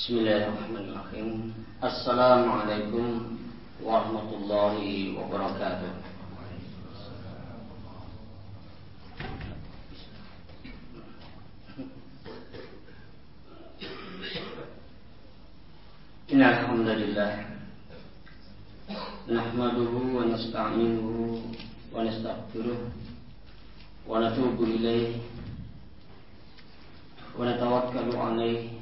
بسم الله الرحمن الرحيم. السلام عليكم ورحمة الله وبركاته. إن الحمد لله نحمده ونستعينه ونستغفره ونتوب إليه ونتوكل عليه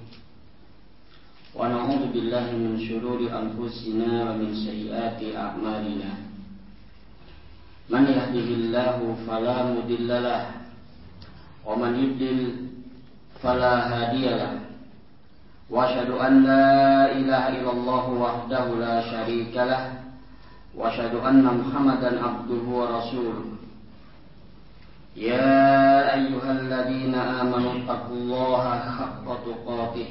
ونعوذ بالله من شرور أنفسنا ومن سيئات أعمالنا. من يهده الله فلا مضل له ومن يضلل فلا هادي له. وأشهد أن لا إله إلا الله وحده لا شريك له وأشهد أن محمدا عبده ورسوله. يا أيها الذين آمنوا اتقوا الله حق تقاته.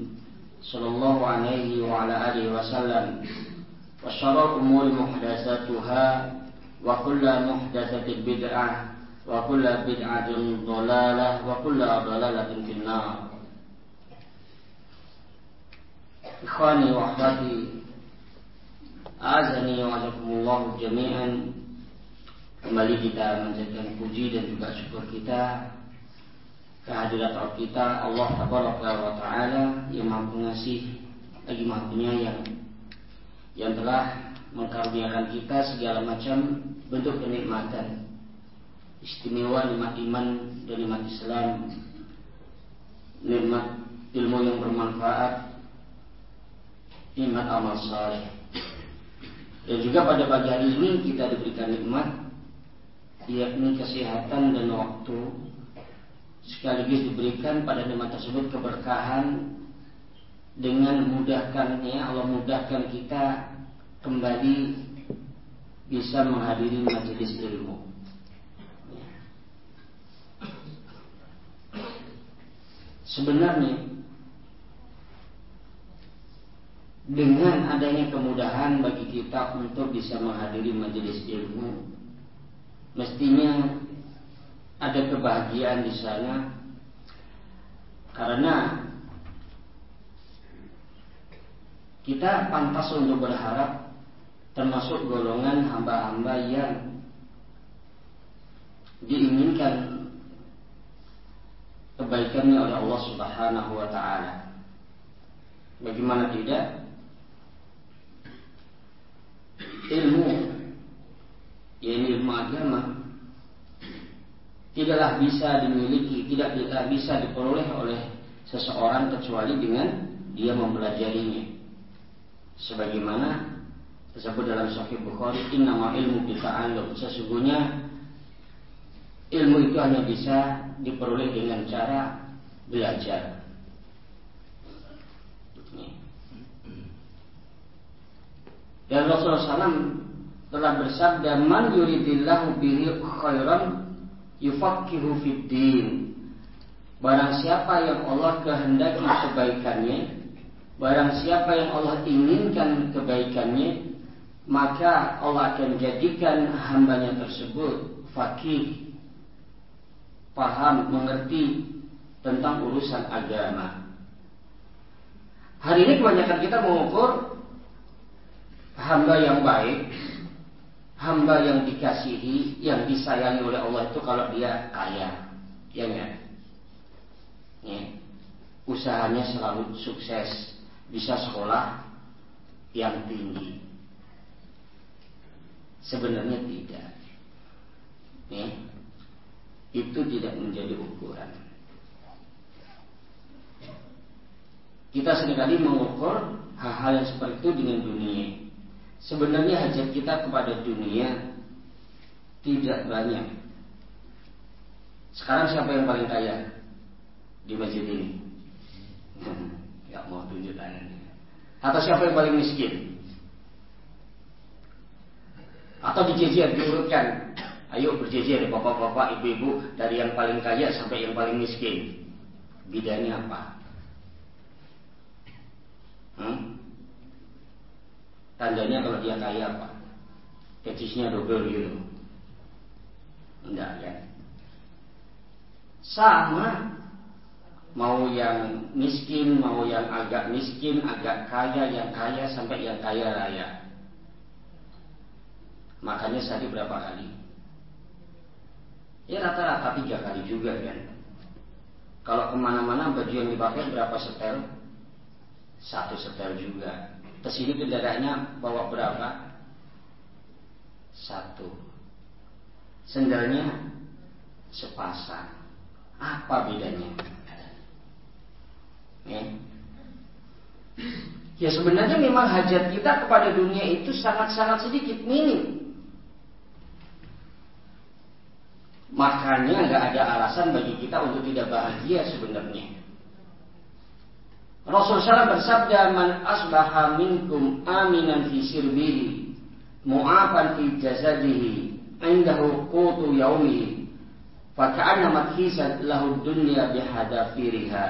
صلى الله عليه وعلى آله وسلم وشر الأمور محدثاتها وكل محدثة بدعة وكل بدعة ضلالة وكل ضلالة في النار إخواني وأخواتي Azani wa azakumullahu jami'an Kembali kita menjadikan puji dan juga syukur kita Kehadirat Allah kita Allah wa ta'ala Yang maha pengasih Lagi maha penyayang Yang telah mengkaruniakan kita segala macam bentuk kenikmatan Istimewa nikmat iman dan nikmat Islam Nikmat ilmu yang bermanfaat Nikmat amal saleh. Dan juga pada pagi hari ini kita diberikan nikmat yakni kesehatan dan waktu sekaligus diberikan pada nikmat tersebut keberkahan dengan mudahkannya Allah mudahkan kita kembali bisa menghadiri majelis ilmu. Sebenarnya dengan adanya kemudahan bagi kita untuk bisa menghadiri majelis ilmu mestinya ada kebahagiaan di sana karena kita pantas untuk berharap termasuk golongan hamba-hamba yang diinginkan kebaikannya oleh Allah Subhanahu wa taala. Bagaimana tidak? ilmu yaitu ilmu agama tidaklah bisa dimiliki, tidak bisa diperoleh oleh seseorang kecuali dengan dia mempelajarinya. Sebagaimana tersebut dalam Sahih Bukhari, "Innama ilmu bita'allum." Sesungguhnya ilmu itu hanya bisa diperoleh dengan cara belajar. Dan Rasulullah SAW telah bersabda, "Man yuridillahu bihi khairan yufaqihu fid din." Barang siapa yang Allah kehendaki kebaikannya, barang siapa yang Allah inginkan kebaikannya, maka Allah akan jadikan hambanya tersebut fakih, paham, mengerti tentang urusan agama. Hari ini kebanyakan kita mengukur hamba yang baik, hamba yang dikasihi, yang disayangi oleh Allah itu kalau dia kaya, ya enggak? Ya. Usahanya selalu sukses, bisa sekolah yang tinggi. Sebenarnya tidak. Ya. Itu tidak menjadi ukuran. Kita sering kali mengukur hal-hal yang seperti itu dengan dunia. Sebenarnya hajat kita kepada dunia tidak banyak. Sekarang siapa yang paling kaya di masjid ini? Gak mau tunjuk tangannya. Atau siapa yang paling miskin? Atau dijejer, diurutkan. Ayo berjejer bapak-bapak, ibu-ibu dari yang paling kaya sampai yang paling miskin. Bidanya apa? Hmm? Tandanya kalau dia kaya apa? Pecisnya double gitu. Enggak kan? Sama. Mau yang miskin, mau yang agak miskin, agak kaya, yang kaya sampai yang kaya raya. Makanya sehari berapa kali? Ya rata-rata tiga kali juga kan. Kalau ke mana-mana baju yang dipakai berapa setel? satu setel juga. Ke sini kendaraannya bawa berapa? Satu. Sendalnya sepasang. Apa bedanya? Ya. ya sebenarnya memang hajat kita kepada dunia itu sangat-sangat sedikit, minim. Makanya nggak ada alasan bagi kita untuk tidak bahagia sebenarnya. Rasulullah SAW bersabda man asbaha minkum aminan fi sirbihi mu'afan fi jasadihi indahu qutu yaumihi faka'anna mathisat lahu dunya bihadafiriha.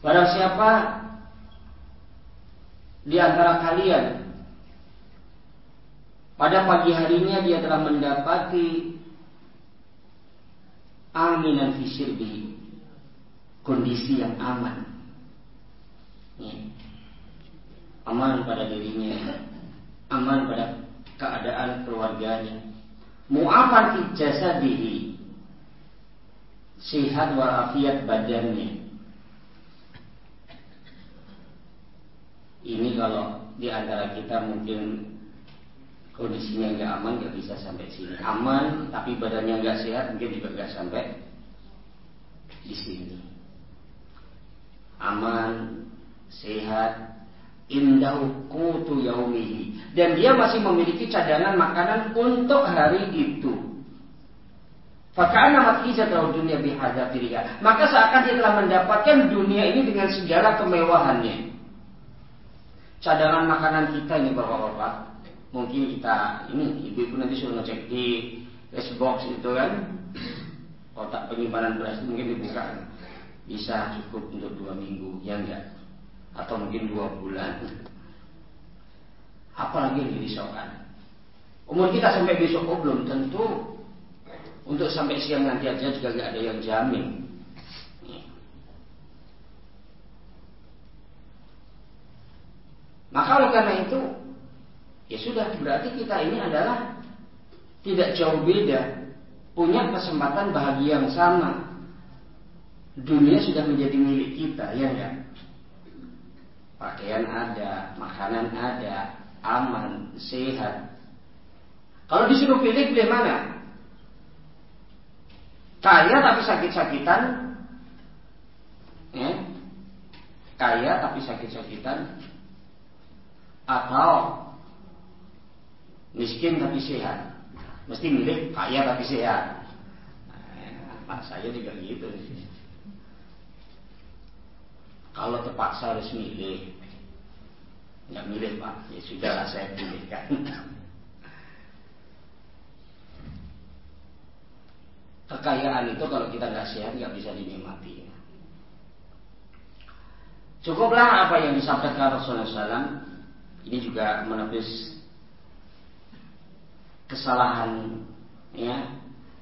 Barang siapa di antara kalian pada pagi harinya dia telah mendapati aminan fi sirbi kondisi yang aman. Ya. aman pada dirinya. Aman pada keadaan keluarganya. Mu'afan fi jasadihi. Sehat walafiat badannya. Ini kalau di antara kita mungkin kondisinya nggak aman nggak bisa sampai sini aman tapi badannya nggak sehat mungkin juga nggak sampai di sini aman sehat indah kutu yaumihi dan dia masih memiliki cadangan makanan untuk hari itu Fakana tahu dunia bihadzafiriha. Maka seakan dia telah mendapatkan dunia ini dengan segala kemewahannya. Cadangan makanan kita ini bapak-bapak mungkin kita ini ibu-ibu nanti suruh ngecek di box itu kan. Kotak penyimpanan beras itu mungkin dibuka. Bisa cukup untuk dua minggu ya enggak? Atau mungkin dua bulan. Apalagi yang dirisaukan umur kita sampai besok oh belum tentu. Untuk sampai siang nanti aja juga nggak ada yang jamin. Maka oleh karena itu Ya sudah, berarti kita ini adalah tidak jauh beda, punya kesempatan bahagia yang sama. Dunia sudah menjadi milik kita, ya enggak? Pakaian ada, makanan ada, aman, sehat. Kalau disuruh pilih, pilih mana? Kaya tapi sakit-sakitan, ya? Kaya tapi sakit-sakitan, atau miskin tapi sehat. Mesti milih kaya tapi sehat. Nah, saya juga gitu. Kalau terpaksa harus milih, nggak milih pak, ya sudahlah saya pilihkan. Kekayaan itu kalau kita nggak sehat nggak bisa dinikmati. Cukuplah apa yang disampaikan Rasulullah SAW. Ini juga menepis kesalahan ya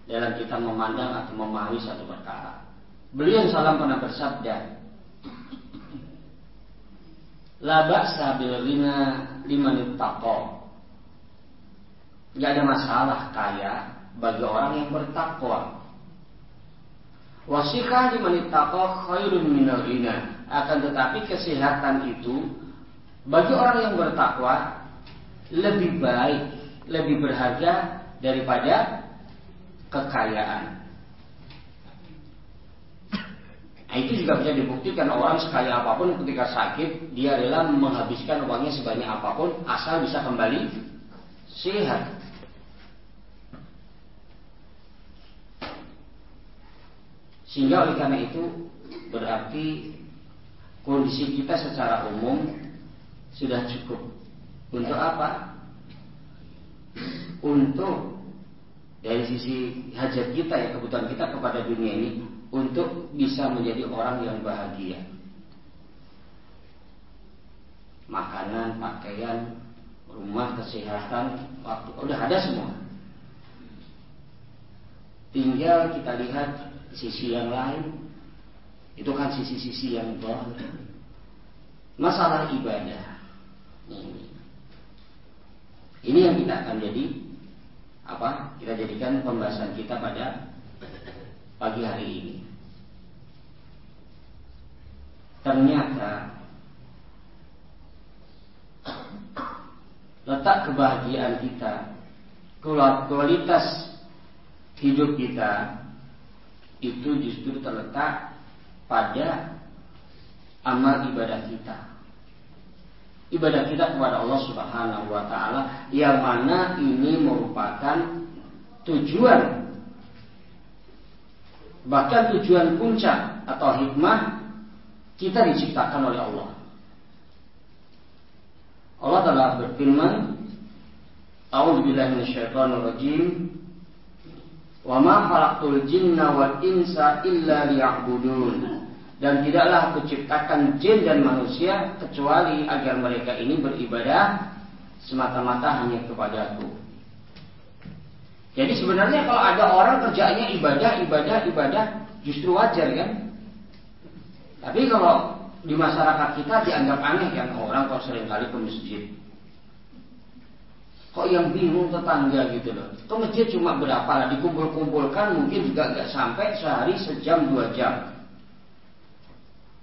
dalam kita memandang atau memahami satu perkara. Beliau salam pernah bersabda, La ba'sa bil ghina liman. Gak ada masalah kaya bagi orang yang bertakwa. Wasikah liman ittaqa khairun minal ghina. Akan tetapi kesehatan itu bagi orang yang bertakwa lebih baik, lebih berharga daripada kekayaan. Nah, itu juga bisa dibuktikan orang sekaya apa pun ketika sakit dia rela menghabiskan uangnya sebanyak apa pun asal bisa kembali sehat. Sehingga oleh karena itu berarti kondisi kita secara umum sudah cukup. Untuk apa? Untuk dari sisi hajat kita ya kebutuhan kita kepada dunia ini untuk bisa menjadi orang yang bahagia. Makanan, pakaian, rumah, kesehatan, waktu, udah ada semua. Tinggal kita lihat sisi yang lain itu kan sisi-sisi yang boleh. Masalah ibadah. Ini yang kita akan jadi apa? Kita jadikan pembahasan kita pada pagi hari ini. Ternyata letak kebahagiaan kita, kualitas hidup kita itu justru terletak pada amal ibadah kita. Ibadah kita kepada Allah Subhanahu wa taala yang mana ini merupakan tujuan bahkan tujuan puncak atau hikmah kita diciptakan oleh Allah. Allah telah berfirman, "A'udzu billahi minasyaitonir rajim. Wa ma khalaqtul jinna wal insa illa liya'budun." Dan tidaklah aku ciptakan jin dan manusia kecuali agar mereka ini beribadah semata-mata hanya kepadaku. Jadi sebenarnya kalau ada orang kerjanya ibadah, ibadah, ibadah, justru wajar kan? Tapi kalau di masyarakat kita dianggap aneh kan orang kok sering kali ke masjid. Kok yang bingung tetangga gitu loh. Ke masjid cuma berapa lah dikumpul-kumpulkan mungkin juga nggak sampai sehari sejam dua jam.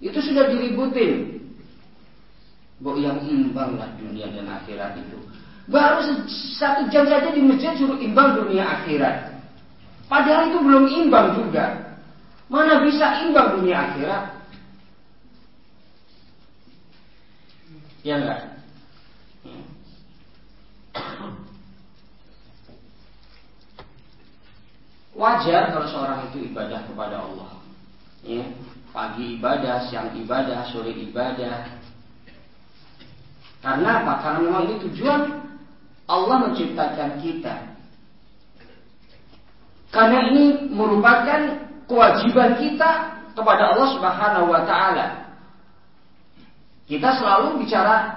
Itu sudah diributin. Bu yang imbang lah dunia dan akhirat itu. Baru satu jam saja di masjid suruh imbang dunia akhirat. Padahal itu belum imbang juga. Mana bisa imbang dunia akhirat? Ya enggak? Wajar kalau seorang itu ibadah kepada Allah. Ya. Pagi ibadah, siang ibadah, sore ibadah. Karena apa? Karena memang ini tujuan Allah menciptakan kita. Karena ini merupakan kewajiban kita kepada Allah Subhanahu wa taala. Kita selalu bicara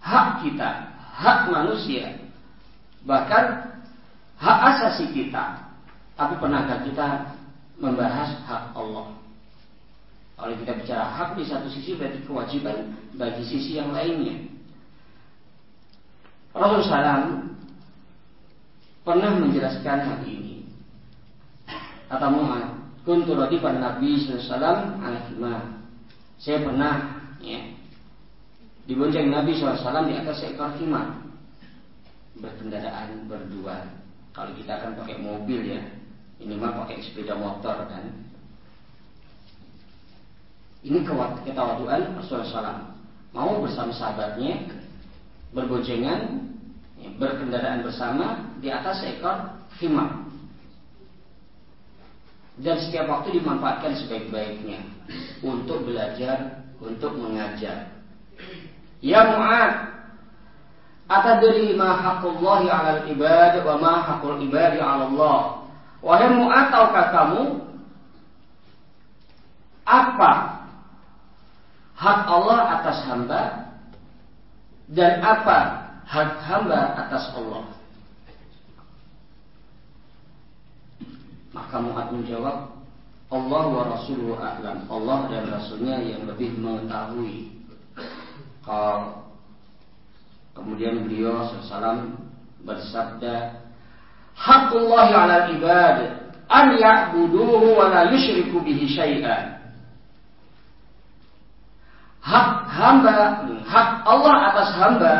hak kita, hak manusia. Bahkan hak asasi kita. Tapi pernahkah kita membahas hak Allah? Kalau kita bicara hak di satu sisi berarti kewajiban bagi sisi yang lainnya. Rasulullah SAW pernah menjelaskan hal ini. Kata Muhammad, kuntu pada Nabi SAW al Saya pernah ya, dibonceng Nabi SAW di atas seekor himar berkendaraan berdua. Kalau kita akan pakai mobil ya, ini mah pakai sepeda motor kan. Ini ketawaduan Rasulullah SAW. Mau bersama sahabatnya berboncengan, ya, berkendaraan bersama di atas seekor khimar. Dan setiap waktu dimanfaatkan sebaik-baiknya untuk belajar, untuk mengajar. Ya Mu'ad, atadri ma haqqullahi 'alal ibad wa ma haqqul ibadi 'ala Allah. Wahai Mu'ad, tahukah kamu apa hak Allah atas hamba dan apa hak hamba atas Allah. Maka Mu'ad menjawab, Allah wa Rasuluhu a'lam. Allah dan Rasulnya yang lebih mengetahui. Kalau kemudian beliau SAW bersabda, Hakullahi ala ibad an ya'buduhu wa la yushriku bihi syai'an hak hamba, hak Allah atas hamba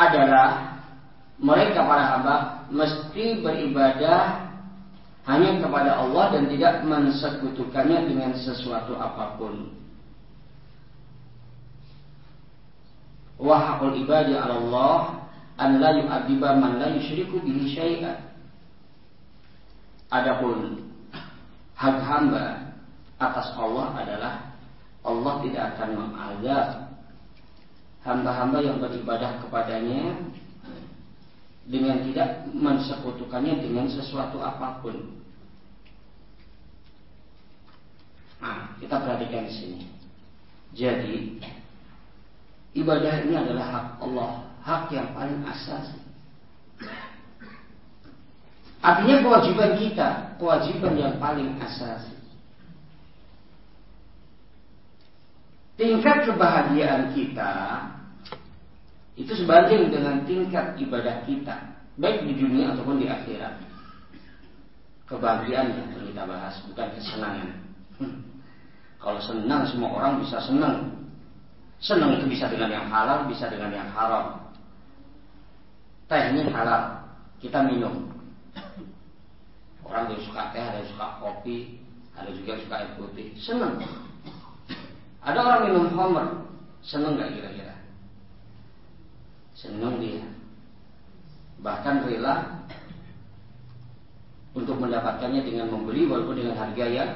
adalah mereka para hamba mesti beribadah hanya kepada Allah dan tidak mensekutukannya dengan sesuatu apa pun. Wa haqqul ibadi 'ala Allah an la yu'adziba man la yusyriku bihi syai'an. Adapun hak hamba atas Allah adalah Allah tidak akan mengazab hamba-hamba yang beribadah kepadanya dengan tidak mensekutukannya dengan sesuatu apa pun. Nah, kita perhatikan di sini. Jadi, ibadah ini adalah hak Allah, hak yang paling asasi. Artinya kewajiban kita, kewajiban yang paling asasi. Tingkat kebahagiaan kita itu sebanding dengan tingkat ibadah kita, baik di dunia ataupun di akhirat. Kebahagiaan yang kita bahas, bukan kesenangan. Hmm. Kalau senang semua orang bisa senang. Senang itu bisa dengan yang halal, bisa dengan yang haram. Teh ini halal, kita minum. Orang yang suka teh, ada yang suka kopi, ada juga yang suka air putih. Senang. Ada orang minum homer, senang nggak kira-kira? Senang dia. Bahkan rela untuk mendapatkannya dengan membeli walaupun dengan harga yang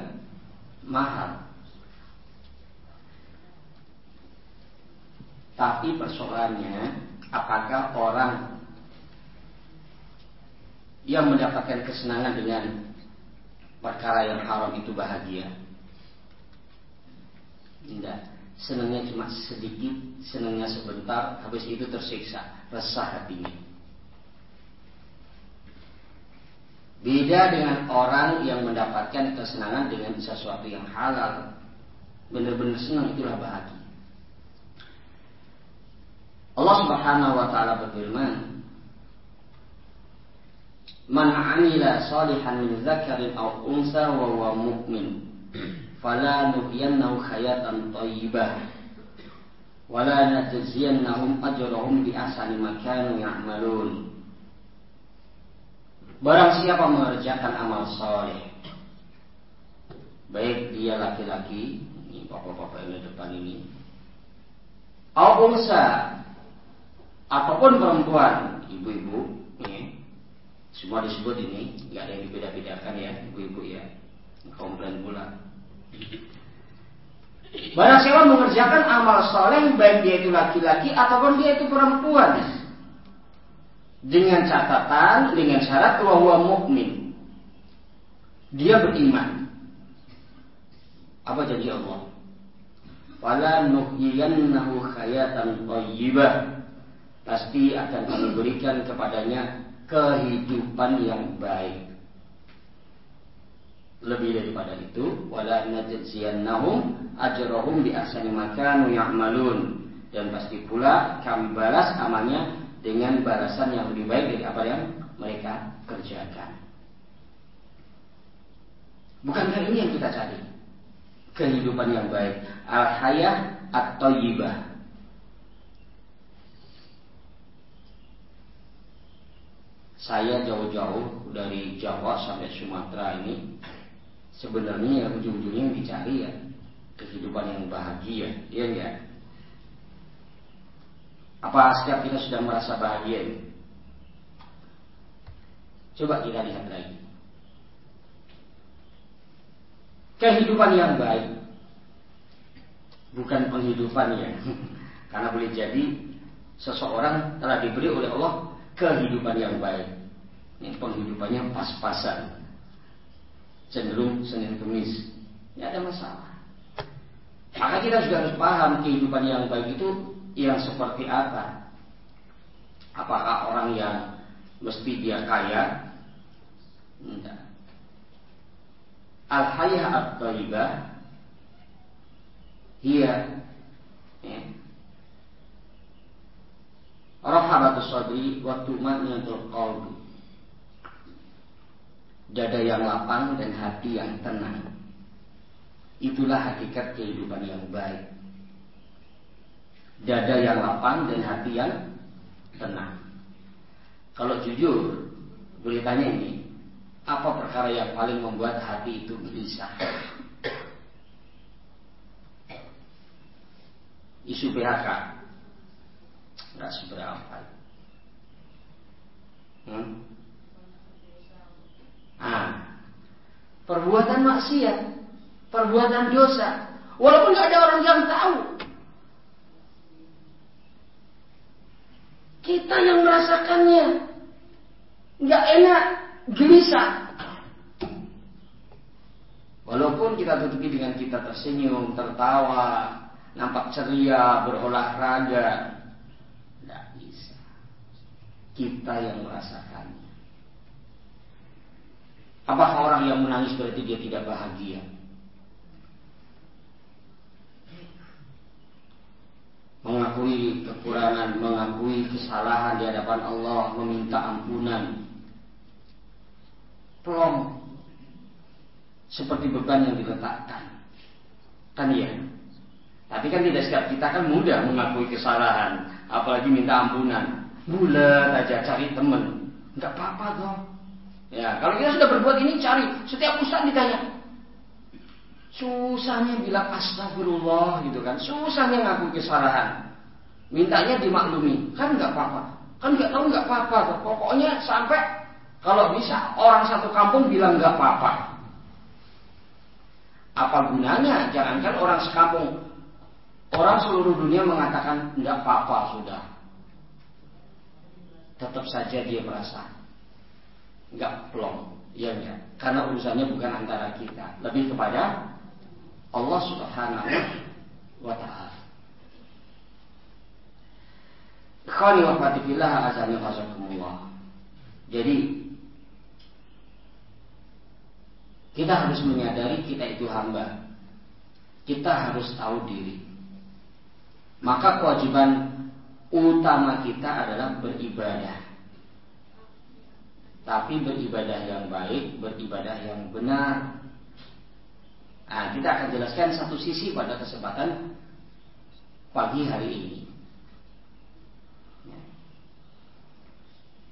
mahal. Tapi persoalannya, apakah orang yang mendapatkan kesenangan dengan perkara yang haram itu bahagia? Tidak. Senangnya cuma sedikit, senangnya sebentar, habis itu tersiksa, resah hatinya. Beda dengan orang yang mendapatkan kesenangan dengan sesuatu yang halal. Benar-benar senang itulah bahagia. Allah Subhanahu wa taala berfirman, "Man 'amila salihan min dzakarin aw unsa wa huwa mu'min, nuhyiyannahu hayatan thayyibah wa la najziyannahum bi ahsani ma kanu ya'malun." Barang siapa mengerjakan amal soleh, baik dia laki-laki, ini bapak-bapak yang di depan ini, atau unsa ataupun perempuan, ibu-ibu, ya, semua disebut ini, nggak ada yang dibeda-bedakan ya, ibu-ibu ya, komplain pula. Barang siapa mengerjakan amal soleh, baik dia itu laki-laki ataupun dia itu perempuan, dengan catatan, dengan syarat bahwa mukmin, dia beriman. Apa jadi Allah? Wala nuhyiyannahu khayatan thayyibah pasti akan kami berikan kepadanya kehidupan yang baik. Lebih daripada itu, wala najziyannahum ajrahum bi ahsani ma kanu ya'malun. Dan pasti pula kami balas amalnya dengan balasan yang lebih baik dari apa yang mereka kerjakan. Bukankah ini yang kita cari? Kehidupan yang baik. Al-hayah at-tayyibah saya jauh-jauh dari Jawa sampai Sumatera ini sebenarnya ya ujung-ujungnya yang dicari ya kehidupan yang bahagia, ya enggak? Apa setiap kita sudah merasa bahagia ini? Coba kita lihat lagi. Kehidupan yang baik bukan penghidupan ya. Karena boleh jadi seseorang telah diberi oleh Allah kehidupan yang baik. Ini penghidupannya pas-pasan. Cenderung Senin Kemis. Tidak ada masalah. Maka kita juga harus paham kehidupan yang baik itu yang seperti apa. Apakah orang yang mesti dia kaya? Tidak. Al-hayah at-taibah Hiya ya, Rahabatus sadri wa tuma'ninatul qalbi. Dada yang lapang dan hati yang tenang. Itulah hakikat kehidupan yang baik. dada yang lapang dan hati yang tenang. Kalau jujur, boleh tanya ini, apa perkara yang paling membuat hati itu gelisah? Isu PHK Tidak seberapa hmm? Ah, perbuatan maksiat, perbuatan dosa, walaupun nggak ada orang yang tahu, kita yang merasakannya nggak enak, gelisah. Walaupun kita tutupi dengan kita tersenyum, tertawa, nampak ceria, berolahraga, tidak bisa. Kita yang merasakannya. Apakah orang yang menangis berarti dia tidak bahagia? Mengakui kekurangan, mengakui kesalahan di hadapan Allah, meminta ampunan. Pelong seperti beban yang diletakkan. Kan iya? Tapi kan tidak setiap kita kan mudah mengakui kesalahan, apalagi minta ampunan. Bulat aja cari temen, nggak apa-apa dong. Ya, kalau kita sudah berbuat ini cari. Setiap ustaz ditanya. Susahnya bilang astagfirullah gitu kan. Susahnya ngaku kesalahan. Mintanya dimaklumi. Kan nggak apa-apa. Kan nggak tahu nggak apa-apa. Pokoknya sampai kalau bisa orang satu kampung bilang nggak apa-apa. Apa gunanya? Jangankan orang sekampung. Orang seluruh dunia mengatakan nggak apa-apa sudah. Tetap saja dia merasa plong, ya enggak. Karena urusannya bukan antara kita, lebih kepada Allah Subhanahu wa taala. Azani. Jadi kita harus menyadari kita itu hamba. Kita harus tahu diri. Maka kewajiban utama kita adalah beribadah tapi beribadah yang baik, beribadah yang benar. Nah, kita akan jelaskan satu sisi pada kesempatan pagi hari ini. Ya.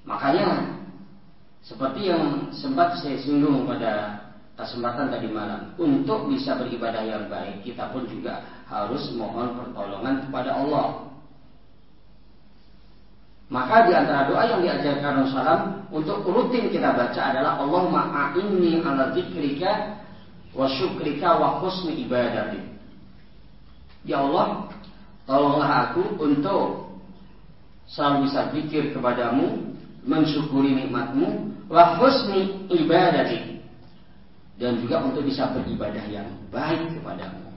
Makanya seperti yang sempat saya singgung pada kesempatan tadi malam, untuk bisa beribadah yang baik, kita pun juga harus mohon pertolongan kepada Allah. Maka di antara doa yang diajarkan Rasulullah untuk rutin kita baca adalah Allahumma a'inni ala dzikrika wa syukrika wa husni ibadati. Ya Allah, tolonglah aku untuk selalu bisa zikir kepadamu, mensyukuri nikmatmu, wa husni ibadati. Dan juga untuk bisa beribadah yang baik kepadamu.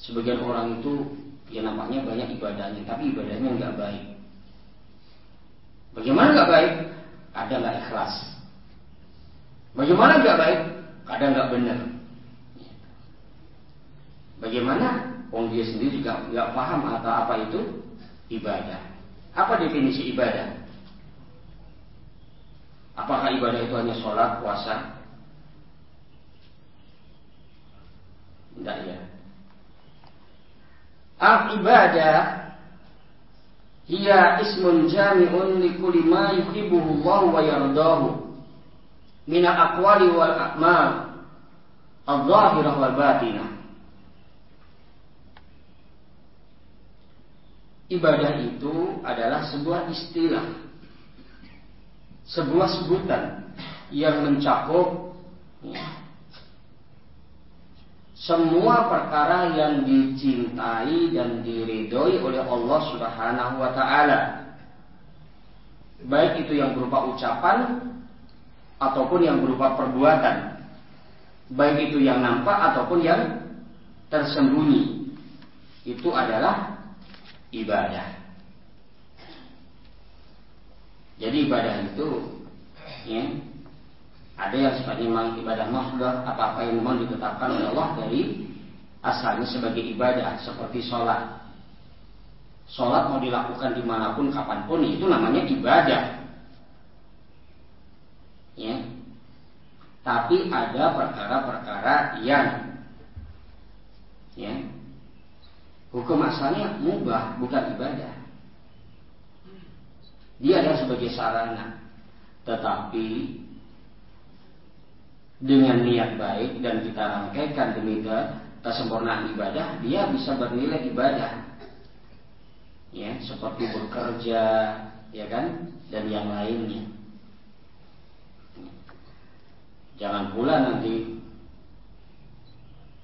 Sebagian orang itu ya nampaknya banyak ibadahnya, tapi ibadahnya enggak baik. Bagaimana nggak baik? Kadang nggak ikhlas. Bagaimana nggak baik? Kadang nggak benar. Bagaimana? Wong dia sendiri juga nggak paham atau apa itu ibadah. Apa definisi ibadah? Apakah ibadah itu hanya sholat, puasa? Tidak ya. Al ibadah hiya ismun jami'un li kulli ma yuhibbuhu Allah wa yardahu. Min al-aqwali wal a'mal. Adh-dhahirah wal batinah. Ibadah itu adalah sebuah istilah. Sebuah sebutan yang mencakup ya, semua perkara yang dicintai dan diridhoi oleh Allah Subhanahu wa taala. Baik itu yang berupa ucapan ataupun yang berupa perbuatan. Baik itu yang nampak ataupun yang tersembunyi. Itu adalah ibadah. Jadi ibadah itu ya, ada yang sifatnya memang ibadah mahdoh, apa-apa yang memang ditetapkan oleh Allah dari asalnya sebagai ibadah, seperti sholat. Sholat mau dilakukan di mana pun, kapan pun, itu namanya ibadah. Ya. Tapi ada perkara-perkara yang ya, Hukum asalnya mubah, bukan ibadah. Dia adalah sebagai sarana. Tetapi dengan niat baik dan kita rangkaikan demi kesempurnaan ibadah, dia bisa bernilai ibadah. Ya, seperti bekerja, ya kan, dan yang lainnya. Jangan pula nanti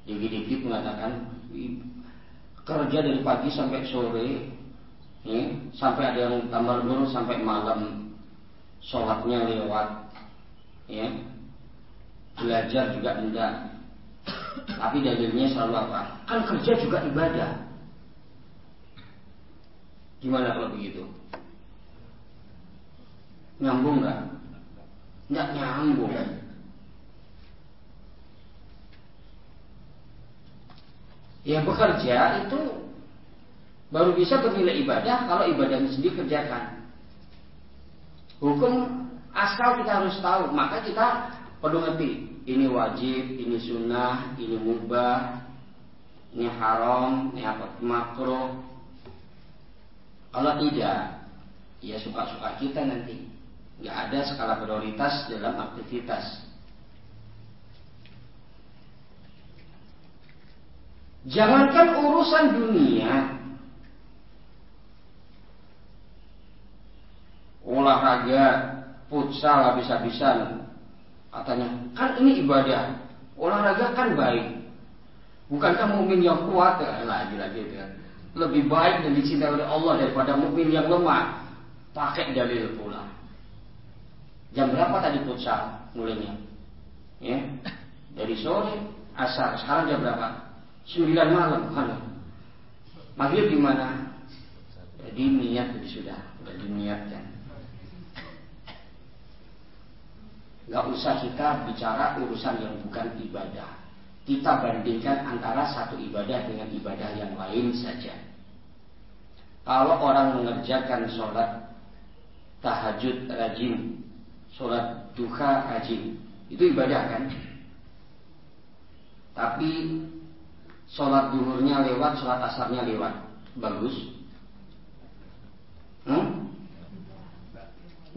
dikit-dikit mengatakan kerja dari pagi sampai sore, ya, sampai ada yang tambah burung sampai malam, sholatnya lewat, ya, belajar juga enggak. Tapi dalilnya selalu apa? Kan kerja juga ibadah. Gimana kalau begitu? Nyambung nggak? Nggak nyambung. Ya bekerja itu baru bisa bernilai ibadah kalau ibadahnya sendiri kerjakan. Hukum asal kita harus tahu, maka kita perlu ngerti. Ini wajib, ini sunnah, ini mubah, ini haram, ini apa makro. Kalau tidak, ya suka-suka kita nanti. Nggak ada skala prioritas dalam aktivitas. Jangankan urusan dunia, olahraga, futsal habis-habisan. Katanya, kan ini ibadah. Olahraga kan baik. Bukankah mukmin yang kuat ya, lagi-lagi itu ya. Lebih baik dan dicintai oleh Allah daripada mukmin yang lemah. Pakai dalil pula. Jam berapa tadi futsal mulainya? Ya. Dari sore asar. Sekarang jam berapa? Sembilan malam kan? Maghrib di mana? Jadi niat jadi sudah, sudah diniatkan. Gak usah kita bicara urusan yang bukan ibadah. Kita bandingkan antara satu ibadah dengan ibadah yang lain saja. Kalau orang mengerjakan sholat tahajud rajin, sholat duha rajin, itu ibadah kan? Tapi Sholat duhurnya lewat, sholat asarnya lewat. Bagus. Hmm?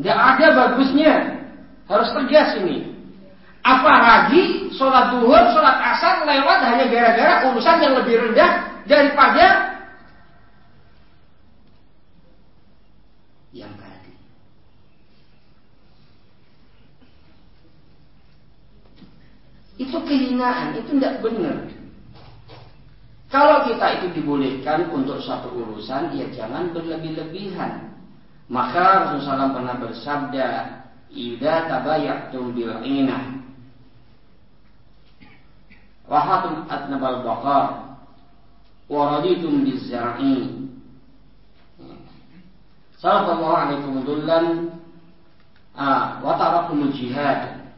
Ada bagusnya. Harus tegas ini. Apa lagi sholat duhur, sholat asar lewat hanya gara-gara urusan yang lebih rendah daripada yang tadi. Itu kehinaan, itu tidak benar. Kalau kita itu dibolehkan untuk satu urusan, ya jangan berlebih-lebihan. Maka Rasulullah SAW pernah bersabda, "Ida tabayyatum bil inah wahatum atnabal baqar wa raditum bizar'i." Sallallahu alaikum dullan ah, wa tarakum jihad.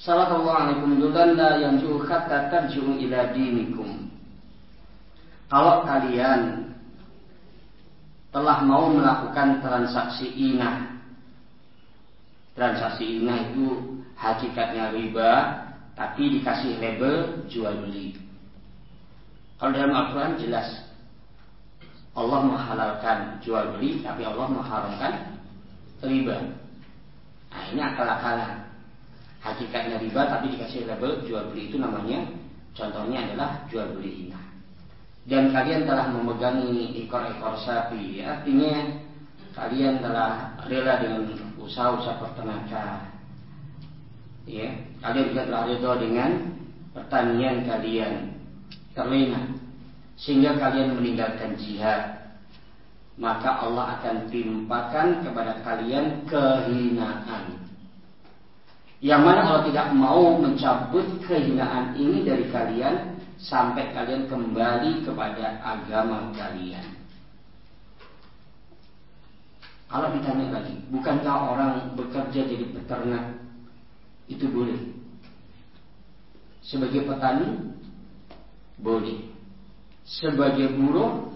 Sallallahu alaikum dullan la yanju hatta tarji'u ila dinikum. Kalau kalian telah mau melakukan transaksi inah, transaksi inah itu hakikatnya riba, tapi dikasih label jual beli. Kalau dalam Al-Quran jelas Allah menghalalkan jual beli, tapi Allah mengharamkan riba. Nah ini akal-akalan. Hakikatnya riba, tapi dikasih label jual beli itu namanya, contohnya adalah jual beli inah dan kalian telah memegangi ekor-ekor sapi artinya kalian telah rela dengan usaha-usaha peternakan ya kalian juga telah rela dengan pertanian kalian. Terlena. Sehingga kalian meninggalkan jihad. Maka Allah akan timpakan kepada kalian kehinaan. Yang mana Allah tidak mau mencabut kehinaan ini dari kalian sampai kalian kembali kepada agama kalian. Kalau ditanya lagi, bukankah orang bekerja jadi peternak itu boleh? Sebagai petani boleh. Sebagai buruh,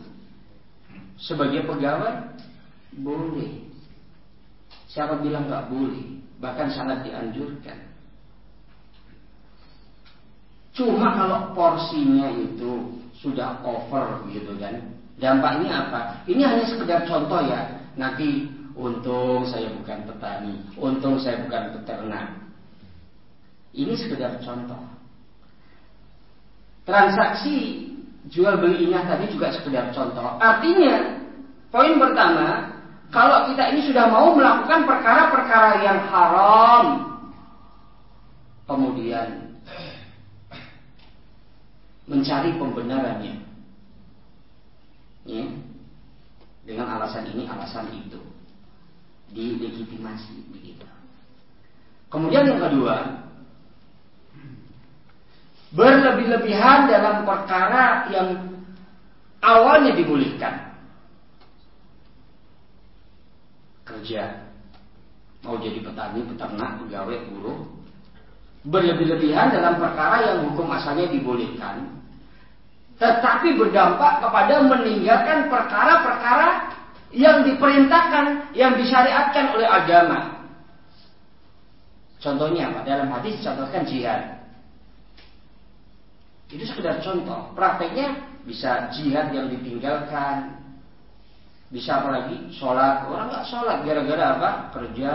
sebagai pegawai boleh. Siapa bilang nggak boleh? Bahkan sangat dianjurkan. Cuma kalau porsinya itu sudah over gitu kan. Dampaknya apa? Ini hanya sekedar contoh ya. Nanti untung saya bukan petani, untung saya bukan peternak. Ini sekedar contoh. Transaksi jual beli inah tadi juga sekedar contoh. Artinya, poin pertama, kalau kita ini sudah mau melakukan perkara-perkara yang haram, kemudian mencari pembenarannya, ya, dengan alasan ini, alasan itu, dilegitimasi begitu. Kemudian yang kedua, berlebih-lebihan dalam perkara yang awalnya dibolehkan. Kerja, mau jadi petani, peternak, pegawai, buruh, berlebih-lebihan dalam perkara yang hukum asalnya dibolehkan, tetapi berdampak kepada meninggalkan perkara-perkara yang diperintahkan, yang disyariatkan oleh agama. Contohnya apa? Dalam hadis contohkan jihad. Itu sekedar contoh. Prakteknya bisa jihad yang ditinggalkan. Bisa apalagi sholat. Orang nggak sholat gara-gara apa? Kerja.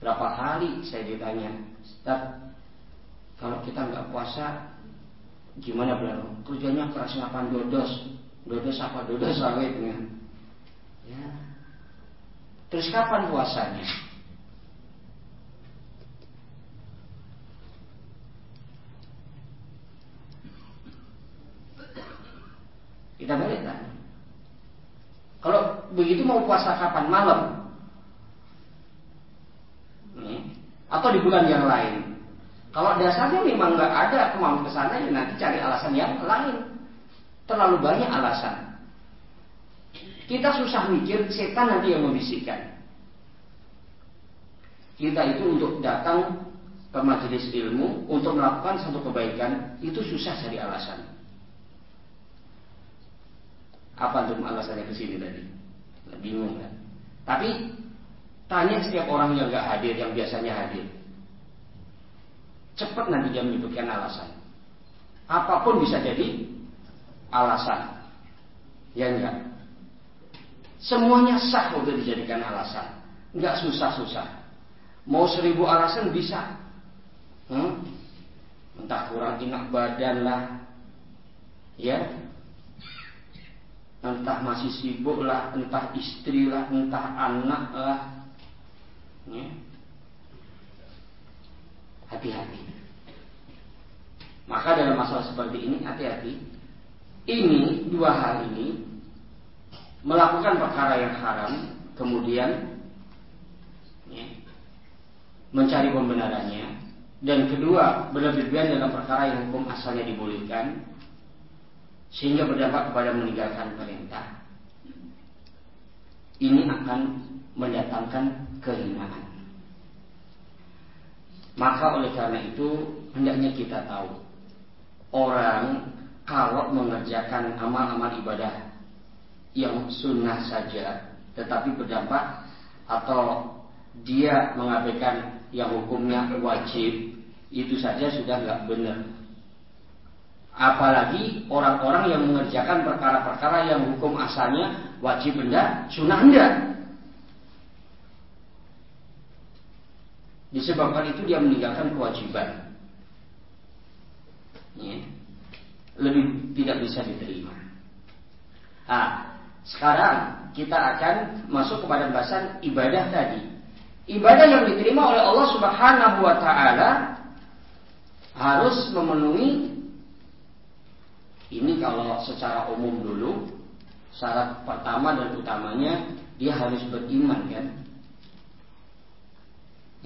Berapa hari saya ditanya, Ustaz, kalau kita nggak puasa, gimana bilang kerjanya keras ngapain dodos. Dodos apa dodos sawitnya? Ya. Terus kapan puasanya? Kita balik tanya kalau begitu mau puasa kapan? Malam. Atau di bulan yang lain kalau dasarnya memang nggak ada kemauan ke sana, ya nanti cari alasan yang lain. Terlalu banyak alasan. Kita susah mikir, setan nanti yang membisikkan. Kita itu untuk datang ke majelis ilmu untuk melakukan satu kebaikan itu susah cari alasan. Apa untuk alasannya ke sini tadi? Bingung kan? Tapi tanya setiap orang yang nggak hadir, yang biasanya hadir. Cepat nanti dia menyebutkan alasan. Apa pun bisa jadi alasan. Ya enggak? Semuanya sah untuk dijadikan alasan. Enggak susah-susah. Mau seribu alasan bisa. Hmm? Entah kurang enak badan lah. Ya. Entah masih sibuk lah. Entah istri lah. Entah anak lah. Ya hati-hati. Maka dalam masalah seperti ini hati-hati. Ini dua hal ini melakukan perkara yang haram, kemudian ya, mencari pembenarannya, dan kedua berlebihan dalam perkara yang hukum asalnya dibolehkan, sehingga berdampak kepada meninggalkan perintah. Ini akan mendatangkan kehinaan. Maka oleh karena itu hendaknya kita tahu orang kalau mengerjakan amal-amal ibadah yang sunnah saja tetapi berdampak atau dia mengabaikan yang hukumnya wajib itu saja sudah nggak benar. Apalagi orang-orang yang mengerjakan perkara-perkara yang hukum asalnya wajib benda sunnah enggak. Disebabkan itu dia meninggalkan kewajiban. Ya. Lebih tidak bisa diterima. Nah, sekarang kita akan masuk kepada bahasan ibadah tadi. Ibadah yang diterima oleh Allah Subhanahu wa taala harus memenuhi ini kalau secara umum dulu syarat pertama dan utamanya dia harus beriman kan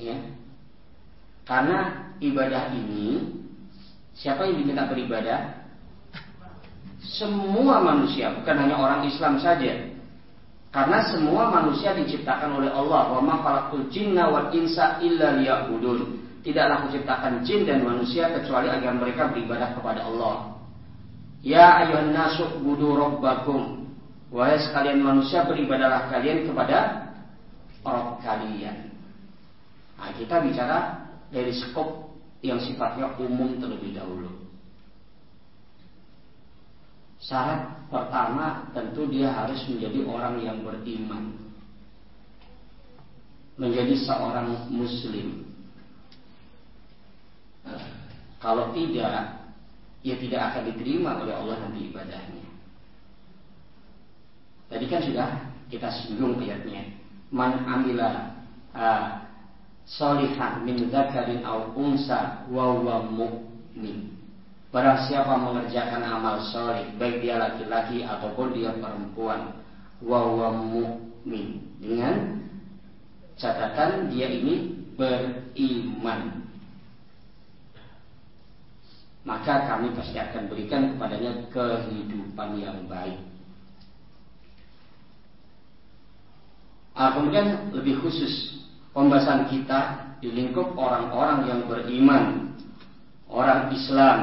Ya. Karena ibadah ini siapa yang diminta beribadah? Semua manusia, bukan hanya orang Islam saja. Karena semua manusia diciptakan oleh Allah. Wa ma wal insa illa liya'budun. Tidaklah kuciptakan jin dan manusia kecuali agar mereka beribadah kepada Allah. Ya ayuhan nasu budu rabbakum. Wahai sekalian manusia beribadahlah kalian kepada Rabb kalian. Nah, kita bicara dari skop yang sifatnya umum terlebih dahulu. Syarat pertama tentu dia harus menjadi orang yang beriman. Menjadi seorang muslim. Kalau tidak, ya tidak akan diterima oleh Allah nanti ibadahnya. Tadi kan sudah kita singgung ayatnya. Man amila uh, solihan min dzakarin aw unsa wa huwa mu'min. Barang siapa mengerjakan amal soleh, baik dia laki-laki ataupun dia perempuan, wawa mu'min. Dengan catatan dia ini beriman. Maka kami pasti akan berikan kepadanya kehidupan yang baik. Nah, kemudian lebih khusus pembahasan kita di lingkup orang-orang yang beriman, orang Islam,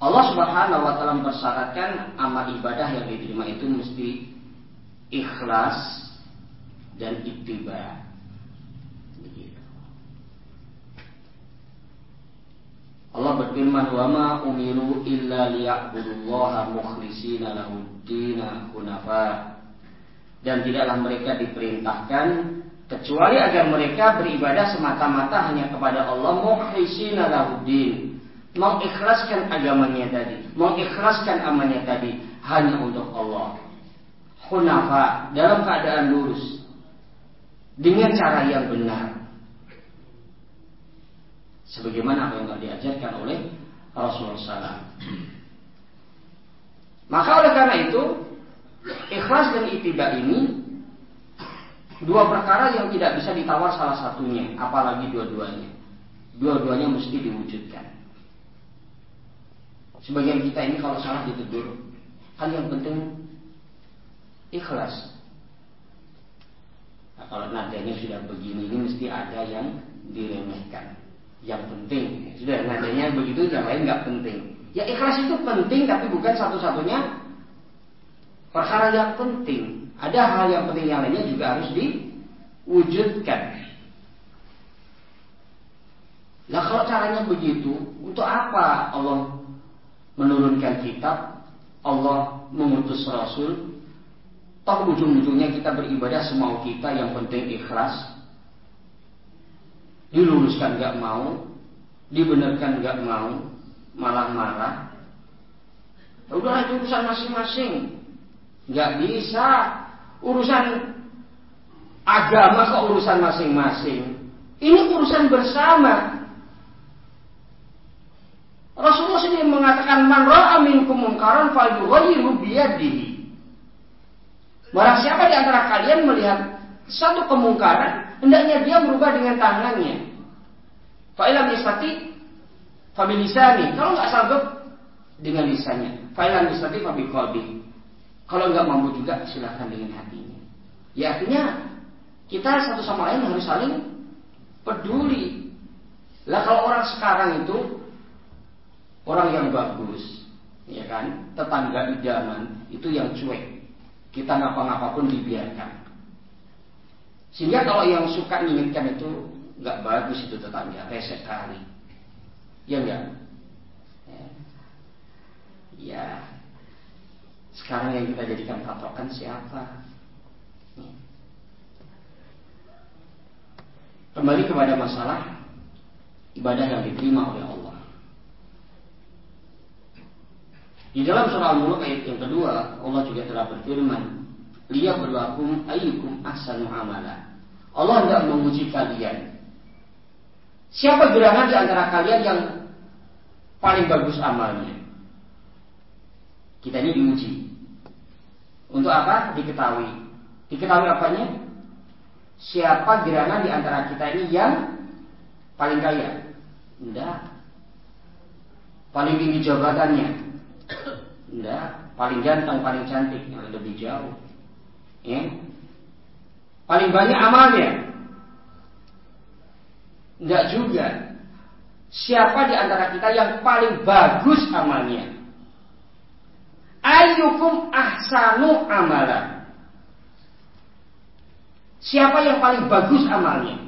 Allah Subhanahu wa taala mempersyaratkan amal ibadah yang diterima itu mesti ikhlas dan ittiba. Allah berfirman, "Wa ma umiru illa liya'budullaha mukhlishina lahud-dina hunafa." Dan tidaklah mereka diperintahkan kecuali agar mereka beribadah semata-mata hanya kepada Allah mukhlishina lahud-din mengikhlaskan agamanya tadi, mengikhlaskan amalnya tadi hanya untuk Allah. Hunafa dalam keadaan lurus dengan cara yang benar. Sebagaimana apa yang telah diajarkan oleh Rasulullah SAW. Maka oleh karena itu, ikhlas dan itiba ini dua perkara yang tidak bisa ditawar salah satunya, apalagi dua-duanya. Dua-duanya mesti diwujudkan. Sebagian kita ini kalau salah ditegur, hal yang penting ikhlas. Nah, kalau nadanya sudah begini, ini mesti ada yang diremehkan. Yang penting, sudah nadanya begitu, yang lain nggak penting. Ya ikhlas itu penting, tapi bukan satu-satunya perkara yang penting. Ada hal yang penting yang lainnya juga harus diwujudkan. Nah kalau caranya begitu, untuk apa Allah menurunkan kitab, Allah mengutus Rasul. Toh ujung-ujungnya kita beribadah semau kita yang penting ikhlas. Diluruskan gak mau, dibenarkan gak mau, malah marah. Ya Udah itu urusan masing-masing. Gak bisa urusan agama ke urusan masing-masing. Ini urusan bersama. Rasulullah sendiri mengatakan man ra'a minkum munkaran falyughayyirhu biyadihi. Barang siapa di antara kalian melihat satu kemungkaran, hendaknya dia merubah dengan tangannya. Fa'ilam yastati fabilisani. Kalau nggak sanggup dengan lisannya. Fa'ilam yastati fabiqalbi. Kalau nggak mampu juga silahkan dengan hatinya. Ya artinya kita satu sama lain harus saling peduli. Lah kalau orang sekarang itu orang yang bagus, ya kan, tetangga idaman itu yang cuek. Kita ngapa-ngapa pun dibiarkan. Sehingga kalau yang suka menginginkan itu nggak bagus itu tetangga, rese sekali. Ya enggak? Ya. ya. Sekarang yang kita jadikan patokan siapa? Kembali kepada masalah ibadah yang diterima oleh Allah. Di dalam surah Al-Mulk ayat yang kedua, Allah juga telah berfirman, "Liya berlakum ayyukum ahsanu amala." Allah tidak menguji kalian. Siapa gerangan di antara kalian yang paling bagus amalnya? Kita ini diuji. Untuk apa? Diketahui. Diketahui apanya? Siapa gerangan di antara kita ini yang paling kaya? Tidak. Paling tinggi jabatannya? Enggak, paling ganteng, paling cantik, yang lebih jauh. Ya. Paling banyak amalnya. Enggak juga. Siapa di antara kita yang paling bagus amalnya? Ayyukum ahsanu amala. Siapa yang paling bagus amalnya?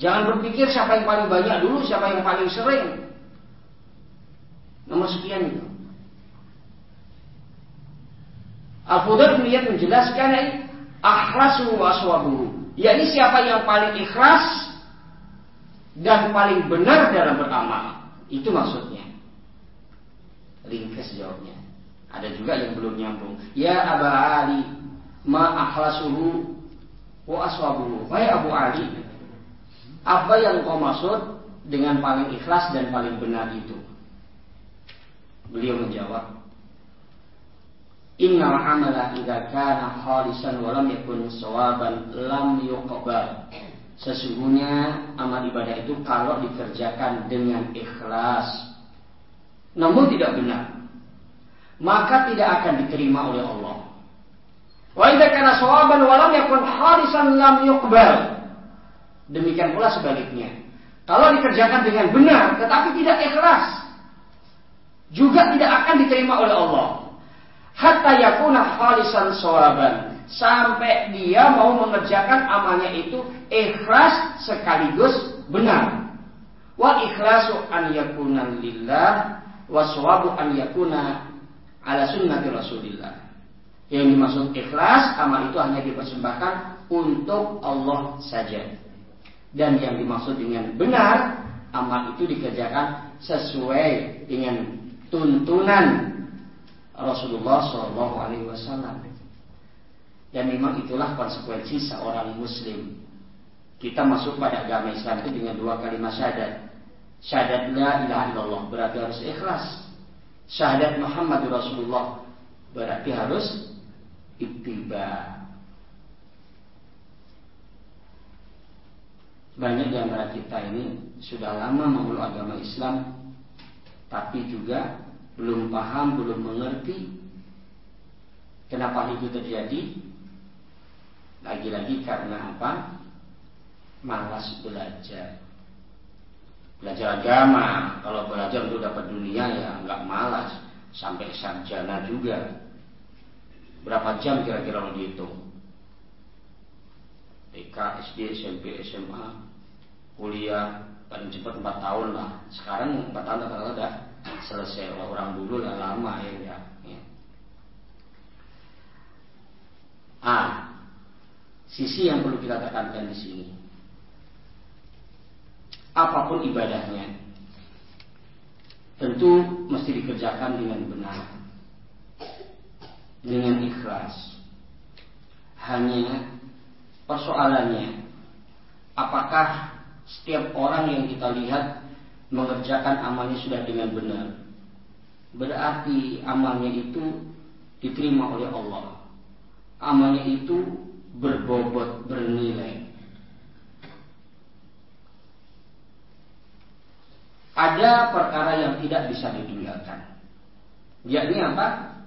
Jangan berpikir siapa yang paling banyak dulu, siapa yang paling sering. Nomor sekian itu. Al-Fudail bin menjelaskan akhlasu wa aswabuhu. yakni siapa yang paling ikhlas dan paling benar dalam beramal. Itu maksudnya. Ringkas jawabnya. Ada juga yang belum nyambung. Ya Aba Ali, ma akhlasuhu wa aswabuhu. Wahai Abu Ali, apa yang kau maksud dengan paling ikhlas dan paling benar itu? Beliau menjawab, Innal amala idza kana khalisan wa lam yakun sawaban lam yuqbal. Sesungguhnya amal ibadah itu kalau dikerjakan dengan ikhlas namun tidak benar maka tidak akan diterima oleh Allah. Wa idza kana sawaban wa lam yakun khalisan lam yuqbal. Demikian pula sebaliknya. Kalau dikerjakan dengan benar tetapi tidak ikhlas juga tidak akan diterima oleh Allah hatta yakuna khalisan sawaban sampai dia mau mengerjakan amalnya itu ikhlas sekaligus benar. Wa ikhlasu an yakuna lillah wa sawabu an yakuna ala sunnati rasulillah. Yang dimaksud ikhlas amal itu hanya dipersembahkan untuk Allah saja. Dan yang dimaksud dengan benar amal itu dikerjakan sesuai dengan tuntunan Rasulullah Shallallahu Alaihi Wasallam. Dan memang itulah konsekuensi seorang Muslim. Kita masuk pada agama Islam itu dengan dua kalimat syahadat. Syahadat la ilaha illallah berarti harus ikhlas. Syahadat Muhammad Rasulullah berarti harus ittiba. Banyak di antara kita ini sudah lama memeluk agama Islam, tapi juga belum paham, belum mengerti kenapa itu terjadi. Lagi-lagi karena apa? Malas belajar. Belajar agama, kalau belajar untuk dapat dunia ya nggak malas, sampai sarjana juga. Berapa jam kira-kira lo dihitung? TK, SD, SMP, SMA, kuliah, paling cepat 4 tahun lah. Sekarang 4 tahun rata-rata udah selesai orang dulu lah lama ya ya. ya. Ah, sisi yang perlu kita tekankan di sini. Apa pun ibadahnya, tentu mesti dikerjakan dengan benar, dengan ikhlas. Hanya persoalannya, apakah setiap orang yang kita lihat mengerjakan amalnya sudah dengan benar, berarti amalnya itu diterima oleh Allah. Amalnya itu berbobot, bernilai. Ada perkara yang tidak bisa ditinggalkan. Yakni apa?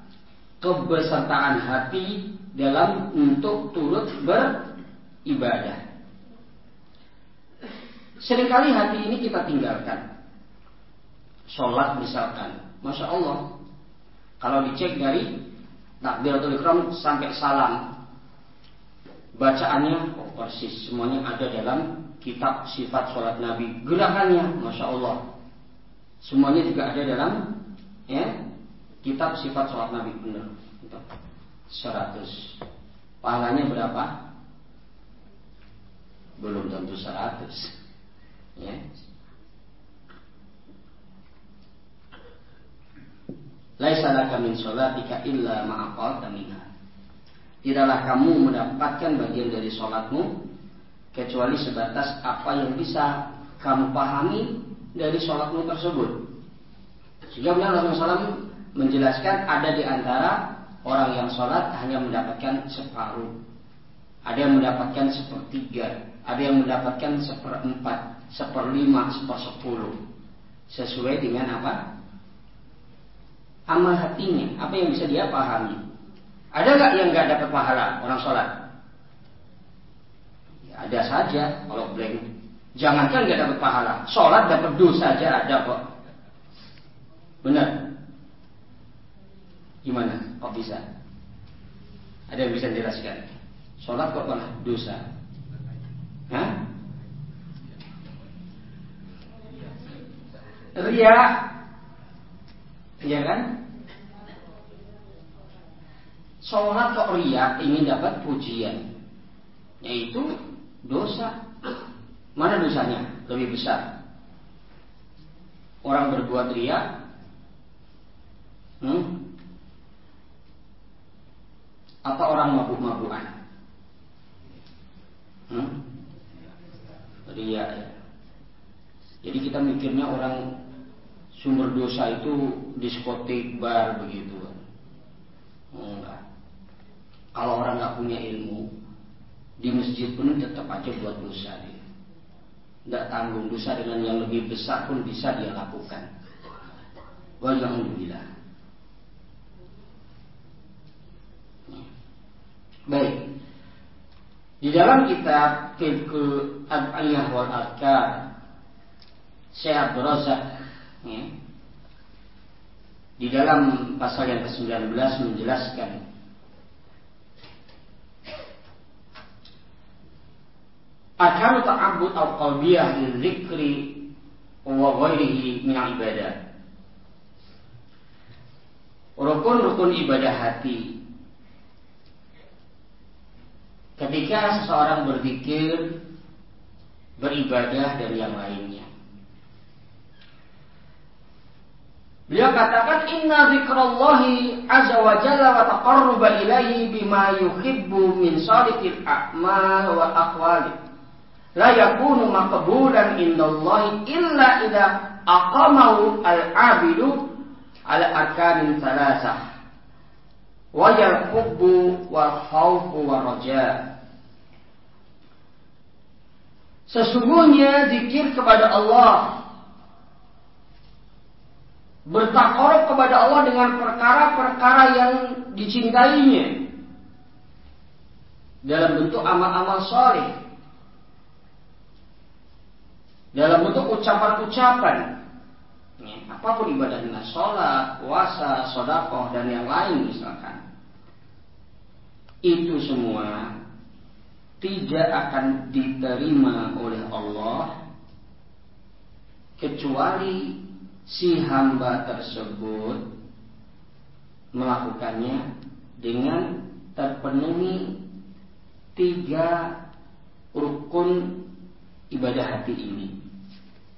Kebesertaan hati dalam untuk turut beribadah. Seringkali hati ini kita tinggalkan. Sholat misalkan, masya Allah. Kalau dicek dari takbiratul ikram sampai salam, bacaannya oh persis semuanya ada dalam kitab sifat sholat Nabi. Gerakannya, masya Allah, semuanya juga ada dalam ya kitab sifat sholat Nabi benar. 100 Pahalanya berapa? Belum tentu 100 Ya, Laisa laka min sholatika illa ma'aqalta minha. Tidaklah kamu mendapatkan bagian dari sholatmu kecuali sebatas apa yang bisa kamu pahami dari sholatmu tersebut. Sehingga benar Rasulullah menjelaskan ada di antara orang yang sholat hanya mendapatkan separuh. Ada yang mendapatkan sepertiga, ada yang mendapatkan seperempat, seperlima, sepersepuluh. Sesuai dengan apa? amal hatinya, apa yang bisa dia pahami. Ada nggak yang nggak dapat pahala orang sholat? Ya, ada saja, kalau blank. Jangankan nggak dapat pahala, sholat dapat dosa aja ada kok. Benar? Gimana? Kok bisa? Ada yang bisa jelaskan? Sholat kok malah dosa? Hah? Ria ya kan? Sholat kok ria ingin dapat pujian, yaitu dosa. Mana dosanya lebih besar? Orang berbuat ria, hmm? atau orang mabuk-mabukan? Hmm? Ria ya. Jadi kita mikirnya orang sumber dosa itu diskotik bar begitu kan. Enggak. Kalau orang nggak punya ilmu di masjid pun tetap aja buat dosa dia. Nggak tanggung dosa dengan yang lebih besar pun bisa dia lakukan. Walhamdulillah. Baik. Di dalam kitab Fiqh Al-Ayah wal Adkar Syekh Abdul Razak ya, di dalam pasal yang ke-19 menjelaskan Akan ta'abbud al qalbiyah lil zikri wa ghairihi min ibadah. Rukun-rukun ibadah hati. Ketika seseorang berzikir, beribadah dan yang lainnya. Beliau katakan inna zikrallahi azza wa jalla wa taqarruba ilaihi bima yuhibbu min salihil a'mal wa aqwali. La yakunu maqbulan indallahi illa idza aqamahu al-'abidu ala arkanin thalathah. Wa hubbu wa khawfu wa raja. Sesungguhnya zikir kepada Allah bertakarub kepada Allah dengan perkara-perkara yang dicintainya. Dalam bentuk amal-amal soleh. Dalam bentuk ucapan-ucapan. Ya, apa pun ibadahnya sholat, puasa, sodakoh dan yang lain misalkan. Itu semua tidak akan diterima oleh Allah kecuali si hamba tersebut melakukannya dengan terpenuhi tiga rukun ibadah hati ini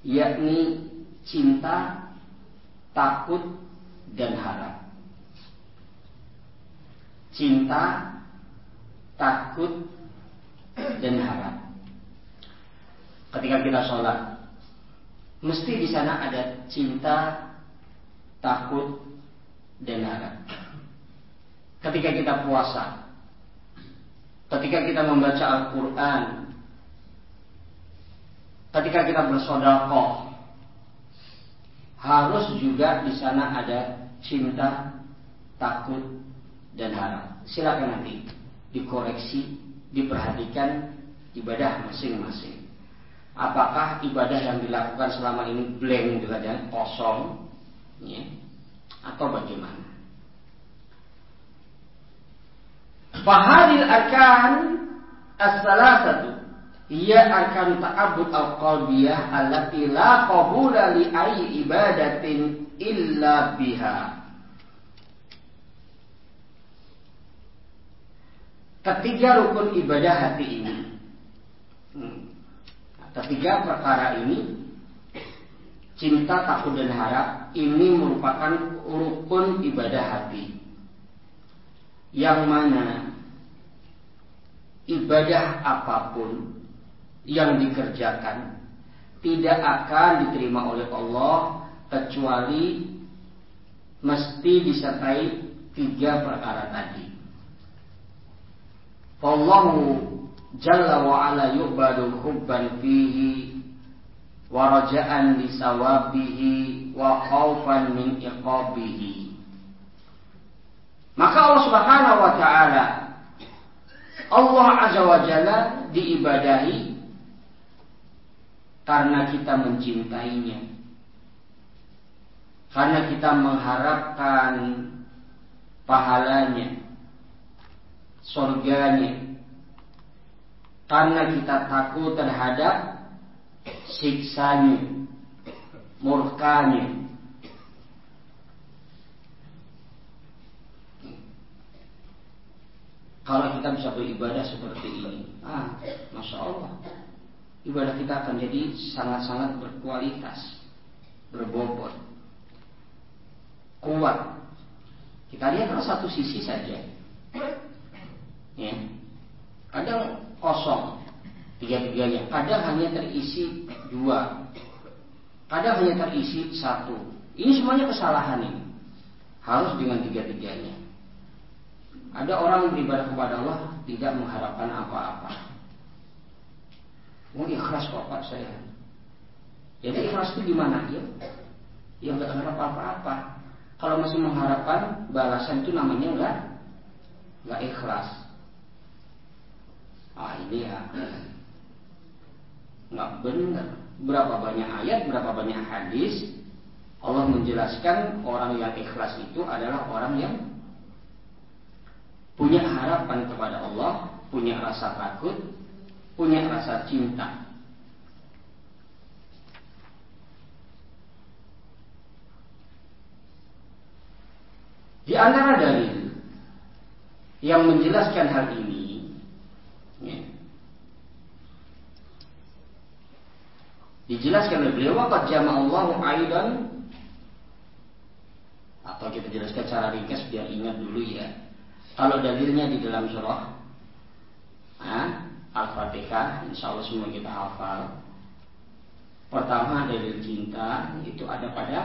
yakni cinta, takut, dan harap. Cinta, takut, dan harap. Ketika kita sholat, Mesti di sana ada cinta, takut, dan harap. Ketika kita puasa, ketika kita membaca Al-Quran, ketika kita bersodakoh, harus juga di sana ada cinta, takut, dan harap. Silakan nanti dikoreksi, diperhatikan ibadah masing-masing apakah ibadah yang dilakukan selama ini blank saja kosong ya, atau bagaimana? Fahadil akan as-salasatu ia akan ta'abbud al-qalbiyah allati la qabula li ayyi ibadatin illa biha. Ketiga rukun ibadah hati ini. Hmm. Ketiga perkara ini cinta, takut dan harap ini merupakan rukun ibadah hati. Yang mana ibadah apa pun yang dikerjakan tidak akan diterima oleh Allah kecuali mesti disertai tiga perkara tadi. Allahu jalla wa ala yu'badu hubban fihi wa raja'an li sawabihi wa khaufan min iqabihi. Maka Allah Subhanahu wa taala Allah Azza wa Jalla diibadahi karena kita mencintainya. Karena kita mengharapkan pahalanya surganya karena kita takut terhadap siksanya murkanya. Kalau kita bisa beribadah seperti ini, ah, masya Allah, ibadah kita akan jadi sangat-sangat berkualitas, berbobot, kuat. Kita lihat satu sisi saja, ya. Kadang kosong, tiga-tiganya. Kadang hanya terisi dua, kadang hanya terisi satu. Ini semuanya kesalahan ini. Harus dengan tiga-tiganya. Ada orang beribadah kepada Allah tidak mengharapkan apa-apa. Mau ikhlas kok Pak saya. Jadi ikhlas itu gimana ya? Ya nggak harap apa-apa. Kalau masih mengharapkan balasan itu namanya enggak nggak ikhlas. Ah ini ya nggak benar. Berapa banyak ayat, berapa banyak hadis Allah menjelaskan orang yang ikhlas itu adalah orang yang punya harapan kepada Allah, punya rasa takut, punya rasa cinta. Di antara dalil yang menjelaskan hal ini, dijelaskan oleh beliau waqad jama'allahu aidan atau kita jelaskan secara ringkas biar ingat dulu ya kalau dalilnya di dalam surah Al-Fatihah, insya Allah semua kita hafal. Pertama dalil cinta itu ada pada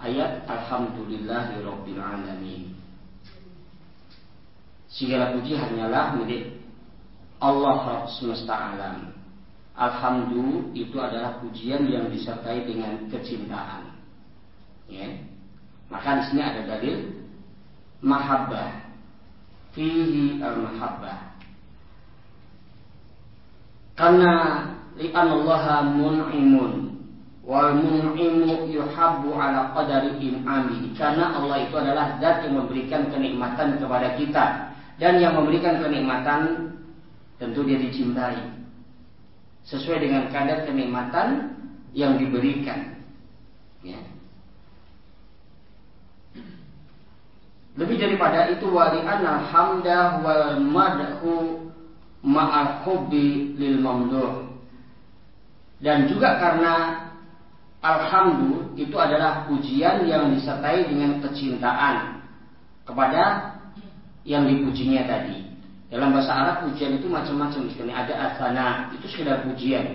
ayat Alhamdulillahirabbil alamin. Segala puji hanyalah milik Allah semesta alam. Alhamdulillah itu adalah pujian yang disertai dengan kecintaan. Ya. Maka di sini ada dalil mahabbah fihi al-mahabbah. Karena li'anallaha mun'imun wal mun'imu yuhabbu ala qadari in'ami. Karena Allah itu adalah zat yang memberikan kenikmatan kepada kita dan yang memberikan kenikmatan tentu dia dicintai sesuai dengan kadar kenikmatan yang diberikan. Ya. Lebih daripada itu wali anna hamdah wal madhu ma'al hubbi lil mamduh. Dan juga karena alhamdulillah itu adalah pujian yang disertai dengan kecintaan kepada yang dipujinya tadi. Dalam bahasa Arab pujian itu macam-macam. Misalnya ada asana, itu sekedar pujian.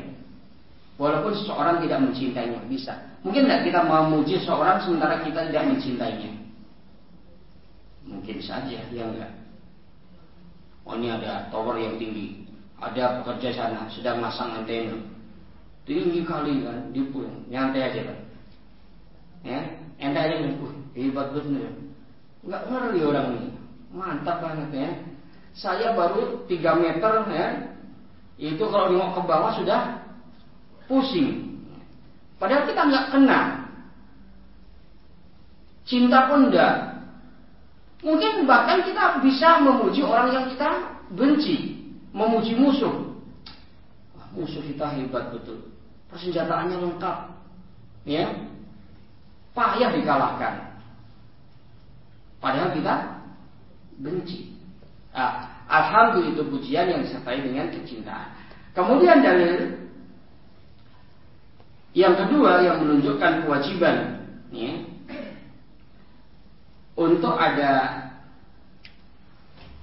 Walaupun seseorang tidak mencintainya, bisa. Mungkin tidak kita mau memuji seseorang sementara kita tidak mencintainya. Mungkin saja, ya enggak. Oh ini ada tower yang tinggi, ada pekerja sana sedang masang antena, tinggi kali kan, dipul, nyantai aja kan. Ya, entar aja uh, hebat bener. Enggak ngeri orang ini, mantap banget ya. Saya baru 3 meter ya, itu kalau nengok ke bawah sudah pusing. Padahal kita nggak kenal. Cinta pun enggak, Mungkin bahkan kita bisa memuji orang yang kita benci, memuji musuh. Musuh kita hebat betul, persenjataannya lengkap, ya, payah dikalahkan. Padahal kita benci. Nah, Alhamdulillah itu pujian yang disertai dengan kecintaan. Kemudian dalil yang kedua yang menunjukkan kewajiban, ya, untuk ada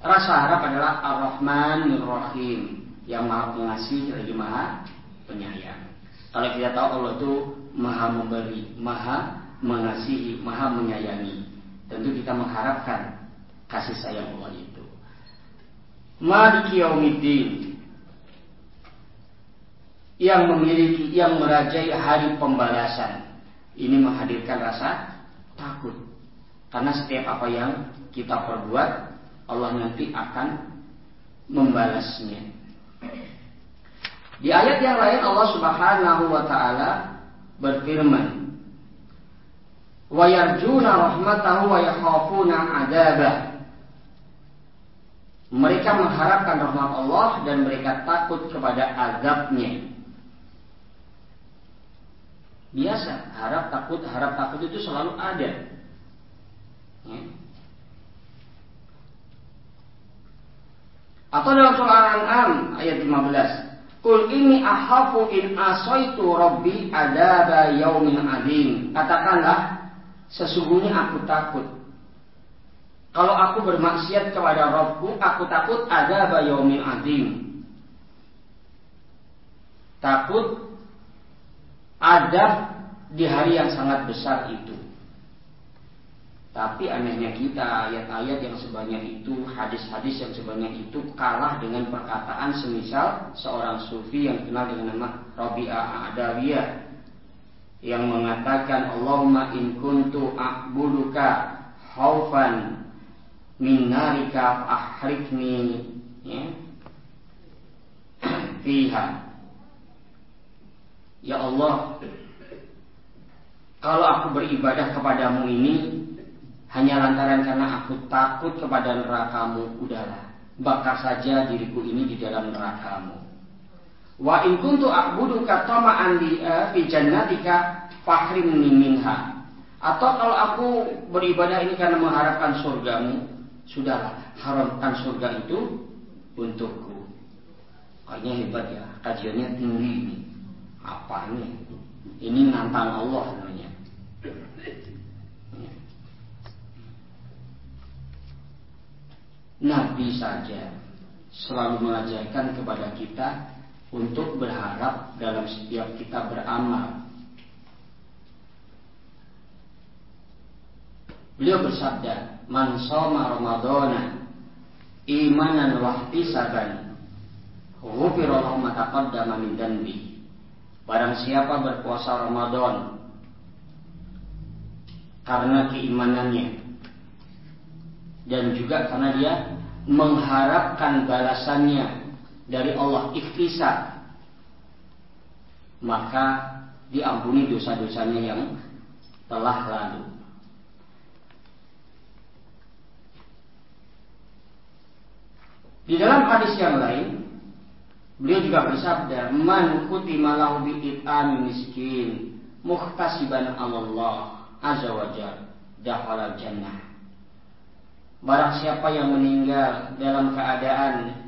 rasa harap adalah Ar-Rahman Ar-Rahim yang maha pengasih lagi maha penyayang. Kalau kita tahu Allah itu maha memberi, maha mengasihi, maha menyayangi. Tentu kita mengharapkan kasih sayang Allah itu. Maliki yaumiddin yang memiliki yang merajai hari pembalasan ini menghadirkan rasa takut karena setiap apa yang kita perbuat, Allah nanti akan membalasnya. Di ayat yang lain Allah Subhanahu wa taala berfirman, "Wa yarjuna rahmatahu wa yakhafuna adzabah." Mereka mengharapkan rahmat Allah dan mereka takut kepada azabnya. biasa harap takut harap takut itu selalu ada ya. atau dalam surah Al-An'am ayat 15 Kul ini ahafu in asaitu rabbi adaba yaumin adim katakanlah sesungguhnya aku takut kalau aku bermaksiat kepada Robku, aku takut ada bayomin adim. Takut ada di hari yang sangat besar itu. Tapi anehnya kita, ayat-ayat yang sebanyak itu, hadis-hadis yang sebanyak itu kalah dengan perkataan semisal seorang sufi yang dikenal dengan nama Rabi'ah Adawiyah yang mengatakan Allahumma in kuntu a'buduka haufan min narika ahrikni ya. Fiha. Ya Allah kalau aku beribadah kepadamu ini hanya lantaran karena aku takut kepada nerakamu udahlah. Bakar saja diriku ini di dalam nerakamu. Wa in kuntu a'buduka tama'an di uh, fi jannatika fahrimni minha. Atau kalau aku beribadah ini karena mengharapkan surgamu Sudahlah, haramkan surga itu untukku. Kayaknya hebat ya, kajiannya tinggi ini. Apa ini? Ini nantang Allah namanya. Nabi saja selalu mengajarkan kepada kita untuk berharap dalam setiap kita beramal Beliau bersabda, "Man shoma Ramadana imanan wa ihtisaban, ghufira lahu ma taqaddama min dhanbi." Barang siapa berpuasa Ramadan karena keimanannya dan juga karena dia mengharapkan balasannya dari Allah ikhtisab maka diampuni dosa-dosanya yang telah lalu. Di dalam hadis yang lain, beliau juga bersabda, "Man kutima lahu miskin muhtasiban Allah azza wa jalla jannah." Barang siapa yang meninggal dalam keadaan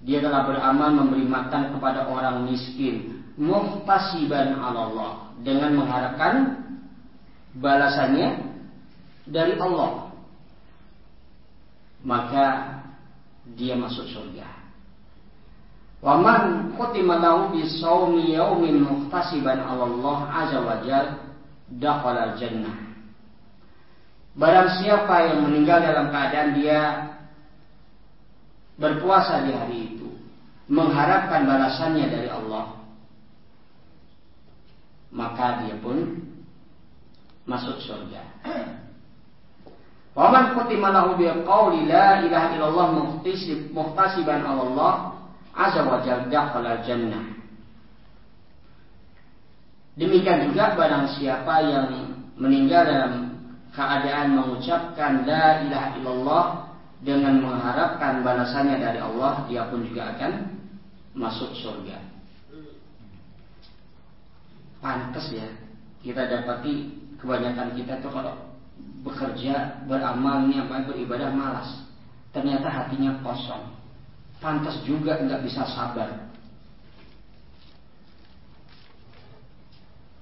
dia telah beramal memberi makan kepada orang miskin, muhtasiban Allah dengan mengharapkan balasannya dari Allah maka dia masuk surga. Wa man khutima lahu bi shaumi yaumin muhtasiban 'ala Allah azza wa dakhala jannah. Barang siapa yang meninggal dalam keadaan dia berpuasa di hari itu, mengharapkan balasannya dari Allah, maka dia pun masuk surga. Waman khutima lahu bi qawli la ilaha illallah muhtasib muhtasiban Allah azza wa jalla jannah. Demikian juga barang siapa yang meninggal dalam keadaan mengucapkan la ilaha illallah dengan mengharapkan balasannya dari Allah, dia pun juga akan masuk surga. Pantas ya kita dapati kebanyakan kita tuh kalau bekerja, beramal, apa beribadah malas. Ternyata hatinya kosong. Pantas juga nggak bisa sabar.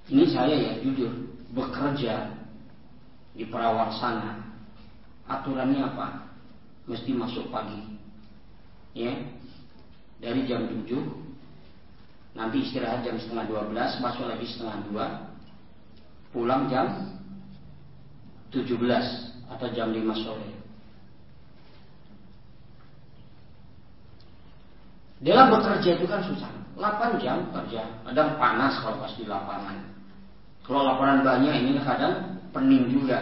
Ini saya ya jujur bekerja di perawat sana. Aturannya apa? Mesti masuk pagi. Ya. Dari jam 7 nanti istirahat jam setengah 12 masuk lagi setengah 2 pulang jam 17 atau jam 5 sore. Dalam bekerja itu kan susah. 8 jam kerja. Kadang panas kalau pas di lapangan. Kalau laporan banyak ini kadang pening juga.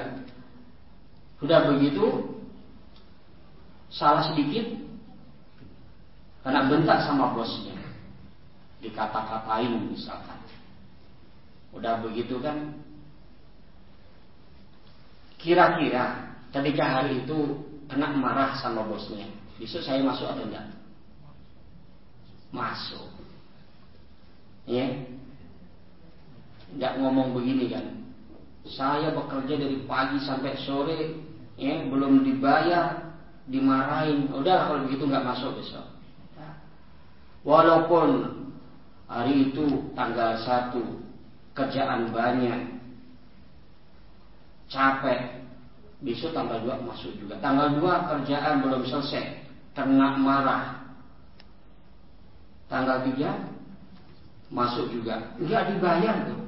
Sudah begitu salah sedikit karena bentak sama bosnya. Dikata-katain misalkan. Udah begitu kan Kira-kira ketika hari itu kena marah sama bosnya, besok saya masuk atau enggak? Masuk. Ya. nggak ngomong begini kan. Saya bekerja dari pagi sampai sore, ya belum dibayar, dimarahin. Udah kalau begitu nggak masuk besok. Walaupun hari itu tanggal satu kerjaan banyak, capek, besok tanggal dua masuk juga. Tanggal dua kerjaan belum selesai, kena marah. Tanggal tiga masuk juga, nggak dibayar tuh,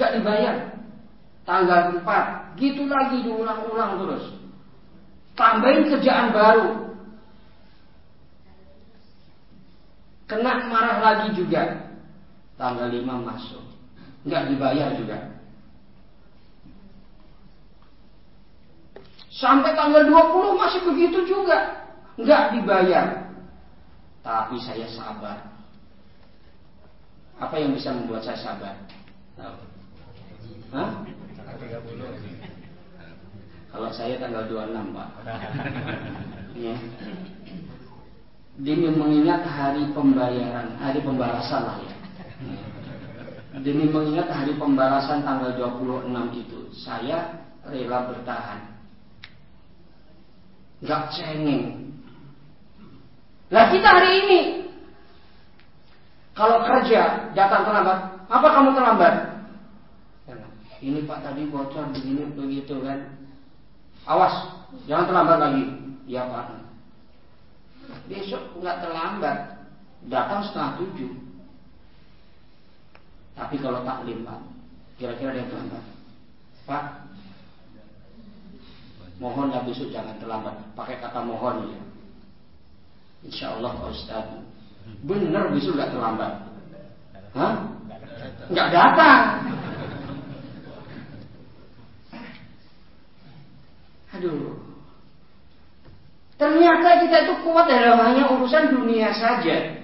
nggak dibayar. Tanggal empat, gitu lagi diulang-ulang terus. Tambahin kerjaan baru, Kena marah lagi juga. Tanggal 5 masuk. Nggak dibayar juga. Sampai tanggal 20 masih begitu juga. Nggak dibayar. Tapi saya sabar. Apa yang bisa membuat saya sabar? Hah? Kalau saya tanggal 26 Pak. ya demi mengingat hari pembayaran, hari pembalasan lah ya. Demi mengingat hari pembalasan tanggal 26 itu, saya rela bertahan. Gak cengeng. Lah kita hari ini, kalau kerja datang terlambat, apa kamu terlambat? Ini Pak tadi bocor begini begitu kan. Awas, jangan terlambat lagi. Ya Pak, besok nggak terlambat datang setengah tujuh tapi kalau taklim pak kira-kira dia terlambat pak mohonlah besok jangan terlambat pakai kata mohon ya Insya Allah Ustaz benar besok nggak terlambat Hah? nggak datang aduh Ternyata kita itu kuat dalam hanya urusan dunia saja.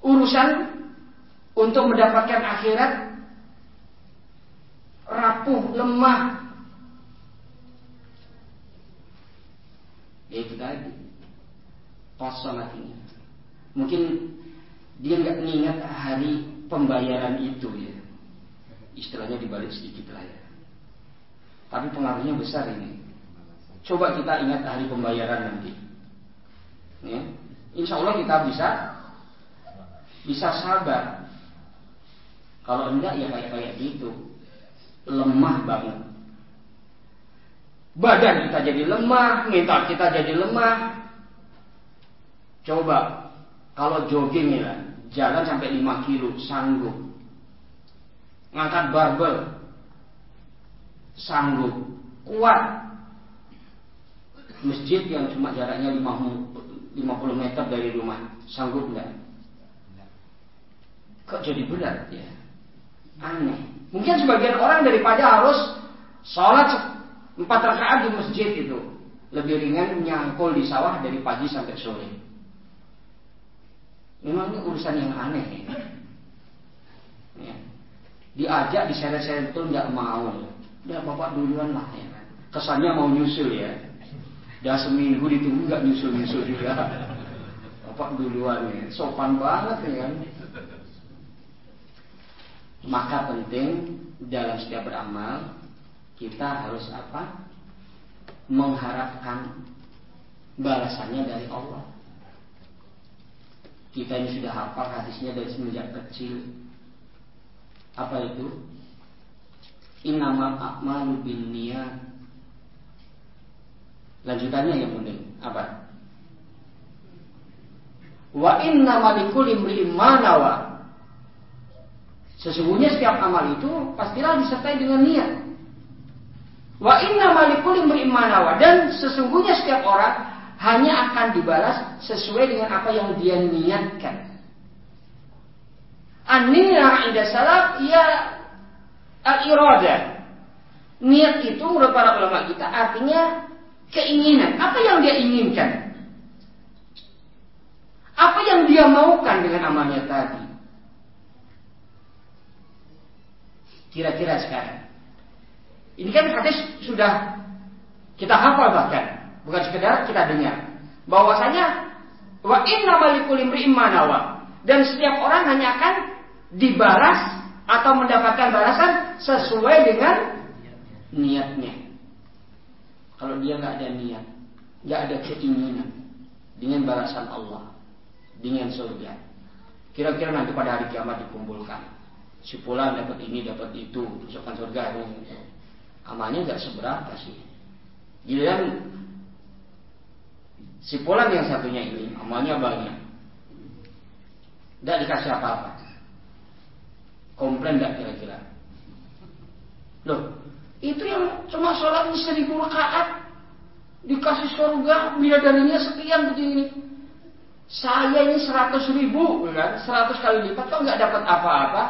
Urusan untuk mendapatkan akhirat rapuh, lemah. Ya itu tadi. Sholat ini. Mungkin dia nggak mengingat hari pembayaran itu ya. Istilahnya dibalik sedikit lah ya. Tapi pengaruhnya besar ini. Coba kita ingat hari pembayaran nanti. Ya. Insya Allah kita bisa bisa sabar. Kalau enggak ya kayak kayak gitu, lemah banget. Badan kita jadi lemah, mental kita jadi lemah. Coba kalau jogging ya, jalan sampai 5 kilo sanggup. Ngangkat barbel sanggup, kuat masjid yang cuma jaraknya 50 meter dari rumah sanggup nggak? Kok jadi berat ya? Aneh. Mungkin sebagian orang daripada harus sholat empat rakaat di masjid itu lebih ringan nyangkul di sawah dari pagi sampai sore. Memang ini urusan yang aneh ya. ya. Diajak diseret-seret itu nggak mau. Ya bapak duluan lah ya. Kesannya mau nyusul ya. Dah seminggu ditunggu nggak nyusul-nyusul juga. Bapak duluan ya, sopan banget ya. Maka penting dalam setiap beramal kita harus apa? Mengharapkan balasannya dari Allah. Kita ini sudah hafal hadisnya dari semenjak kecil. Apa itu? Innamal a'malu bin niat Lanjutannya yang penting apa? Wa inna malikul imri'in. Sesungguhnya setiap amal itu pastilah disertai dengan niat. Wa inna malikul imri'in manawa dan sesungguhnya setiap orang hanya akan dibalas sesuai dengan apa yang dia niatkan. An-niyah inda salaf ya al-irada. Niat itu menurut para ulama kita artinya keinginan. Apa yang dia inginkan? Apa yang dia maukan dengan amalnya tadi? Kira-kira sekarang. Ini kan hadis sudah kita hafal bahkan. Bukan sekedar kita dengar. Bahwasanya wa inna malikul. Dan setiap orang hanya akan dibalas atau mendapatkan balasan sesuai dengan niatnya. Kalau dia nggak ada niat, nggak ada keinginan dengan balasan Allah, dengan surga. Kira-kira nanti pada hari kiamat dikumpulkan. Si pulang dapat ini, dapat itu, masukkan surga. Amalnya nggak seberapa sih. Giliran si pulang yang satunya ini amalnya banyak. Tidak dikasih apa-apa. Komplain nggak kira-kira? Loh, itu yang cuma sholat ini seribu rakaat dikasih surga darinya sekian begini. Saya ini seratus ribu, kan? Seratus kali lipat kok nggak dapat apa-apa.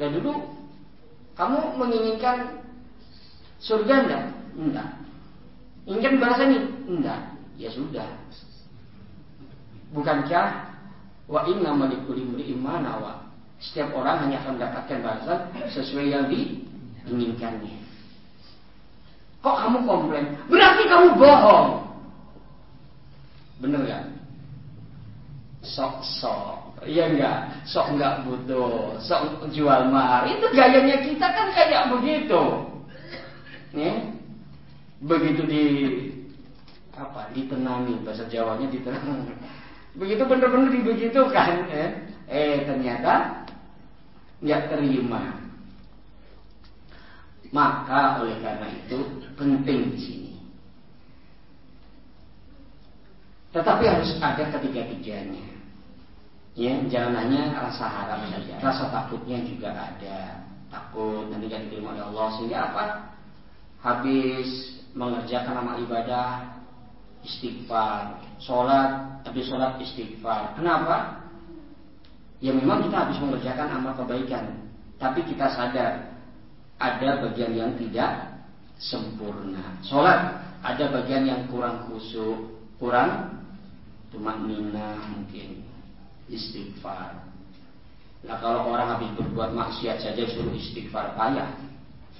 Dan dulu kamu menginginkan surga enggak? Enggak. Inginkan balasan ini? Enggak. Ya sudah. Bukankah wa inna malikul imri imana wa setiap orang hanya akan mendapatkan balasan sesuai yang diinginkannya. Kok kamu komplain? Berarti kamu bohong. Bener gak? Sok-sok. Iya enggak? Sok enggak butuh. Sok jual mahar. Itu gayanya kita kan kayak begitu. Nih. Begitu di apa ditenangi bahasa Jawanya ditenangi begitu benar-benar dibegitukan eh, eh ternyata nggak terima maka oleh karena itu penting di sini. Tetapi harus ada ketiga-tiganya. Ya, jangan hanya rasa harap saja, rasa takutnya juga ada. Takut nanti gak diterima oleh Allah sehingga apa? Habis mengerjakan amal ibadah, istighfar, sholat, habis sholat istighfar. Kenapa? Ya memang kita habis mengerjakan amal kebaikan, tapi kita sadar ada bagian yang tidak sempurna. Sholat ada bagian yang kurang khusyuk, kurang cuma nina mungkin istighfar. Nah kalau orang habis berbuat maksiat saja suruh istighfar payah,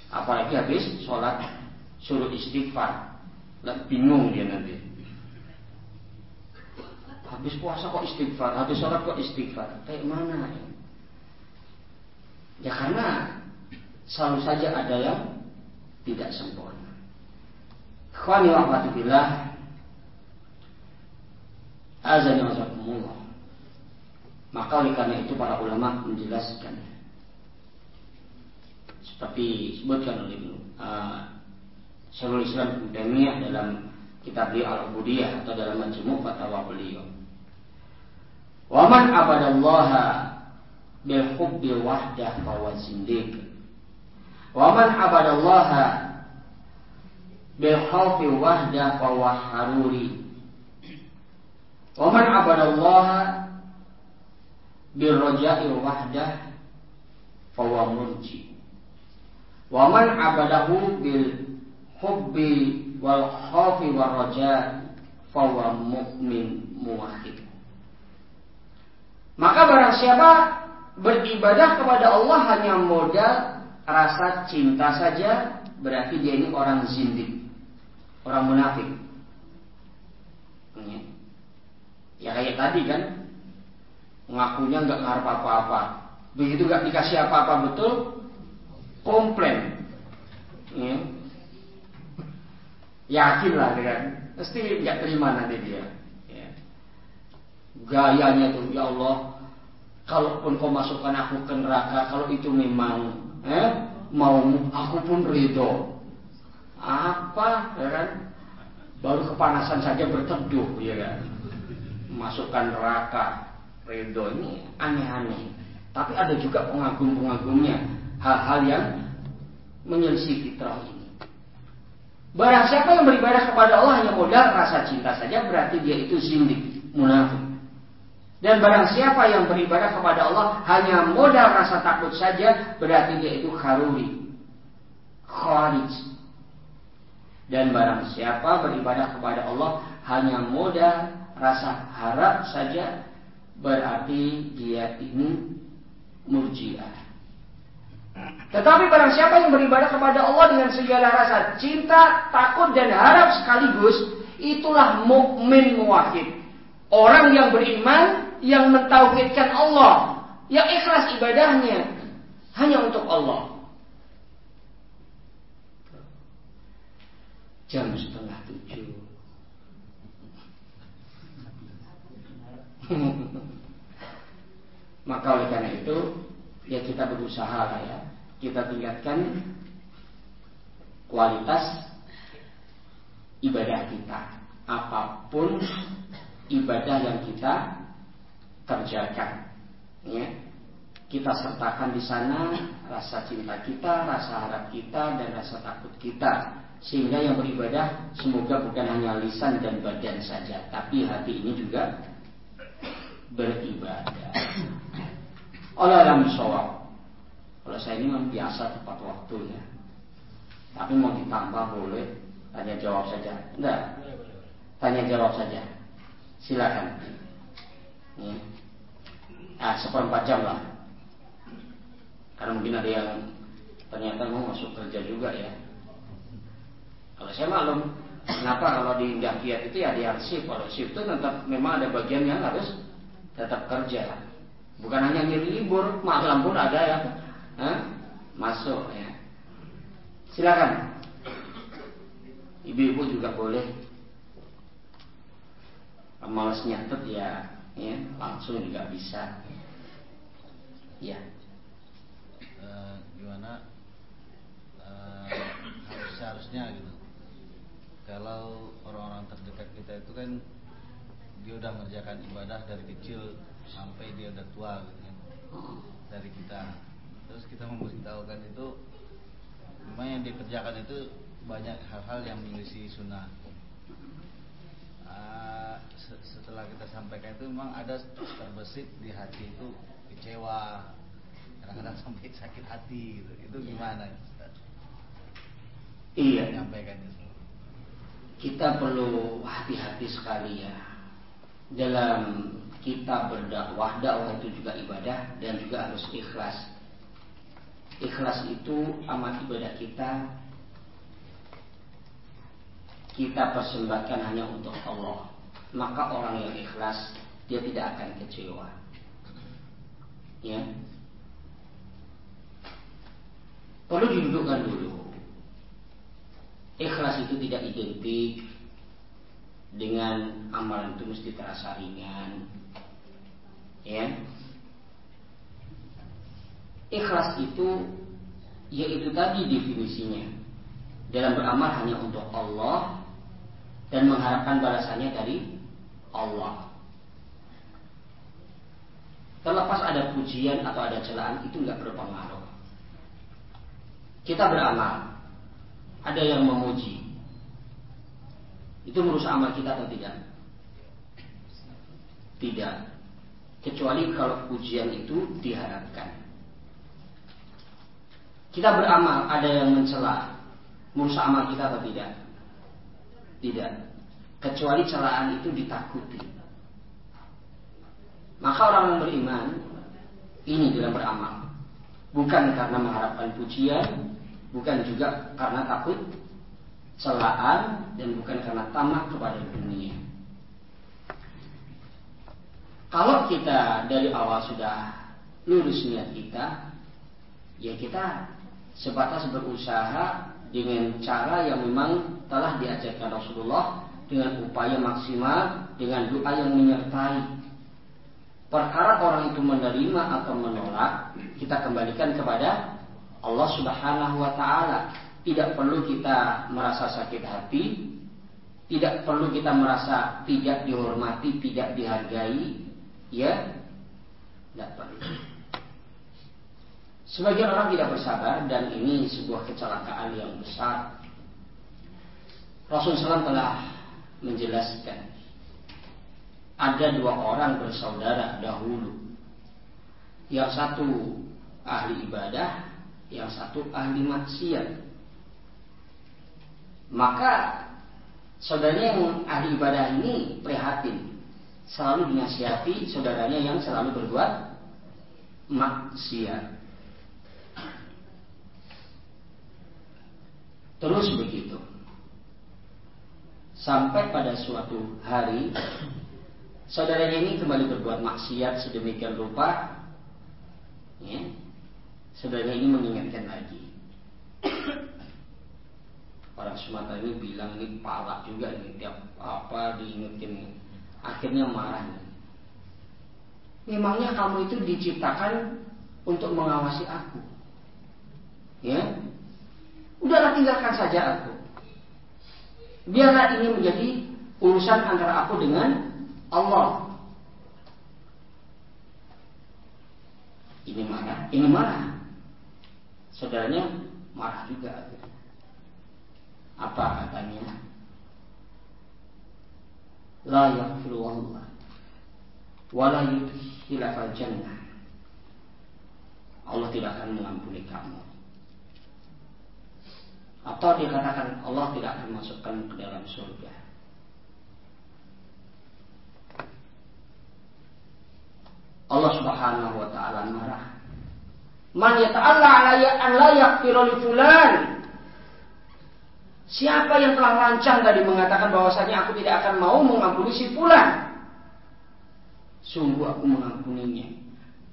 apalagi habis sholat suruh istighfar, lah bingung dia nanti. Habis puasa kok istighfar, habis sholat kok istighfar, kayak mana ya? Ya karena selalu saja ada yang tidak sempurna. Khani wa Azani wa Maka oleh karena itu para ulama menjelaskan seperti disebutkan oleh uh, Syekhul Islam Ibnu dalam kitab beliau Al-Ubudiyah atau dalam majmu' fatwa beliau. Wa man abadallaha bil hubbi wahdah fa zindiq Wa man abadallaha bil khawfi wahda fa haruri. Wa man abadallaha bil raja'i wahda fa murji. Wa man abadahu bil hubbi wal khawfi wal raja' fa mu'min muwahhid. Maka barang siapa beribadah kepada Allah hanya modal rasa cinta saja berarti dia ini orang zindik, orang munafik. Ya kayak tadi kan, ngakunya nggak ngarep apa-apa. Begitu nggak dikasih apa-apa betul, komplain. Ya. Yakin lah kan, pasti nggak terima nanti dia. Ya. Gayanya tuh, ya Allah, kalaupun kau masukkan aku ke neraka, kalau itu memang eh, mau aku pun ridho. Apa, ya kan? Baru kepanasan saja berteduh, ya kan? Masukkan neraka, ridho ini aneh-aneh. Tapi ada juga pengagum-pengagumnya, hal-hal yang menyelisih fitrah ini. Barang siapa yang beribadah kepada Allah hanya modal rasa cinta saja berarti dia itu zindik, munafik. Dan barang siapa yang beribadah kepada Allah hanya modal rasa takut saja, berarti dia itu kharuri. Kharij. Dan barang siapa beribadah kepada Allah hanya modal rasa harap saja, berarti dia ini murjiah. Tetapi barang siapa yang beribadah kepada Allah dengan segala rasa cinta, takut dan harap sekaligus, itulah mukmin muwahhid. Orang yang beriman yang mentauhidkan Allah yang ikhlas ibadahnya hanya untuk Allah. Jam setengah tujuh. Maka oleh karena itu ya kita berusaha lah ya kita tingkatkan kualitas ibadah kita apa pun ibadah yang kita kerjakan ya kita sertakan di sana rasa cinta kita, rasa harap kita, dan rasa takut kita. Sehingga yang beribadah semoga bukan hanya lisan dan badan saja, tapi hati ini juga beribadah. Oleh alam soal. Kalau saya ini memang biasa tepat waktunya. Tapi mau ditambah boleh, tanya jawab saja. Enggak. Tanya jawab saja. Silakan. Ya. Ah, seperempat jam lah. Karena mungkin ada yang ternyata mau masuk kerja juga ya. Kalau saya maklum, kenapa kalau di Indah Kiat itu ya ada yang shift. Kalau shift itu tetap memang ada bagian yang harus tetap kerja. Bukan hanya libur, malam pun ada ya. Hah? Masuk ya. Silakan. Ibu-ibu juga boleh. Males nyatet ya, ya langsung juga bisa. Ya. Uh, gimana harus seharusnya gitu. Kalau orang-orang terdekat kita itu kan dia udah mengerjakan ibadah dari kecil sampai dia udah tua gitu kan. Dari kita. Terus kita memberitahukan itu memang yang dikerjakan itu banyak hal-hal yang menyelisih sunnah. Uh, setelah kita sampaikan itu memang ada terbesit di hati itu kecewa kadang-kadang sampai sakit hati gitu. Itu gimana Ustaz? iya. Menyampaikan itu. Kita perlu hati-hati sekali ya. Dalam kita berdakwah dakwah itu juga ibadah dan juga harus ikhlas ikhlas itu amat ibadah kita. Kita persembahkan hanya untuk Allah. Maka orang yang ikhlas dia tidak akan kecewa. Ya. Perlu didudukkan dulu. Ikhlas itu tidak identik dengan amalan itu mesti terasa ringan. Ya ikhlas itu yaitu tadi definisinya dalam beramal hanya untuk Allah dan mengharapkan balasannya dari Allah Terlepas ada pujian atau ada celaan itu nggak berpengaruh. Kita beramal, ada yang memuji, itu merusak amal kita atau tidak? Tidak. Kecuali kalau pujian itu diharapkan. Kita beramal, ada yang mencela, merusak amal kita atau tidak? Tidak. Kecuali celaan itu ditakuti. Maka orang yang beriman ini dalam beramal. Bukan karena mengharapkan pujian, bukan juga karena takut celaan dan bukan karena tamak kepada dunia. Kalau kita dari awal sudah lurus niat kita, ya kita sebatas berusaha dengan cara yang memang telah diajarkan Rasulullah dengan upaya maksimal, dengan doa yang menyertai perkara orang itu menerima atau menolak, kita kembalikan kepada Allah Subhanahu wa taala. Tidak perlu kita merasa sakit hati, tidak perlu kita merasa tidak dihormati, tidak dihargai, ya. Tidak perlu. Sebagian orang tidak bersabar dan ini sebuah kecelakaan yang besar. Rasulullah SAW telah menjelaskan ada dua orang bersaudara dahulu. Yang satu ahli ibadah, yang satu ahli maksiat. Maka saudaranya yang ahli ibadah ini prihatin. Selalu dinasihati saudaranya yang selalu berbuat maksiat. Terus begitu. Sampai pada suatu hari saudaranya ini kembali berbuat maksiat sedemikian rupa Ya. Sebenarnya ini mengingatkan lagi. Orang Sumatera ini bilang ini palak juga nih tiap apa diingetin akhirnya marah. Memangnya kamu itu diciptakan untuk mengawasi aku. Ya. Udahlah tinggalkan saja aku. Biarlah ini menjadi urusan antara aku dengan Allah. Ini marah, ini marah. Saudaranya marah juga. Apa katanya? La yaghfiru Allah wala yudkhilakal jannah. Allah tidak akan mengampuni kamu. Atau dikatakan Allah tidak akan masukkan ke dalam surga. Allah Subhanahu wa taala marah. Man yata'alla alayya an la yaghfiru li fulan. Siapa yang telah lancang tadi mengatakan bahwasanya aku tidak akan mau mengampuni si fulan. Sungguh aku mengampuninya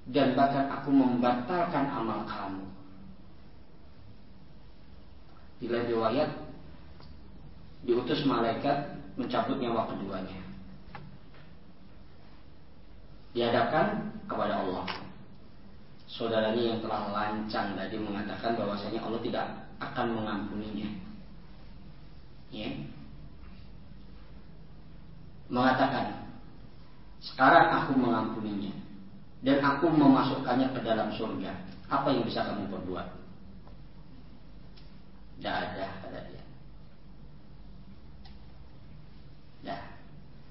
dan bahkan aku membatalkan amal kamu. Bila riwayat diutus malaikat mencabut nyawa keduanya dihadapkan kepada Allah. Saudaranya yang telah lancang tadi mengatakan bahwasanya Allah tidak akan mengampuninya. Ya. Mengatakan, sekarang aku mengampuninya dan aku memasukkannya ke dalam surga. Apa yang bisa kamu perbuat? Tidak ada, kata dia. Nah,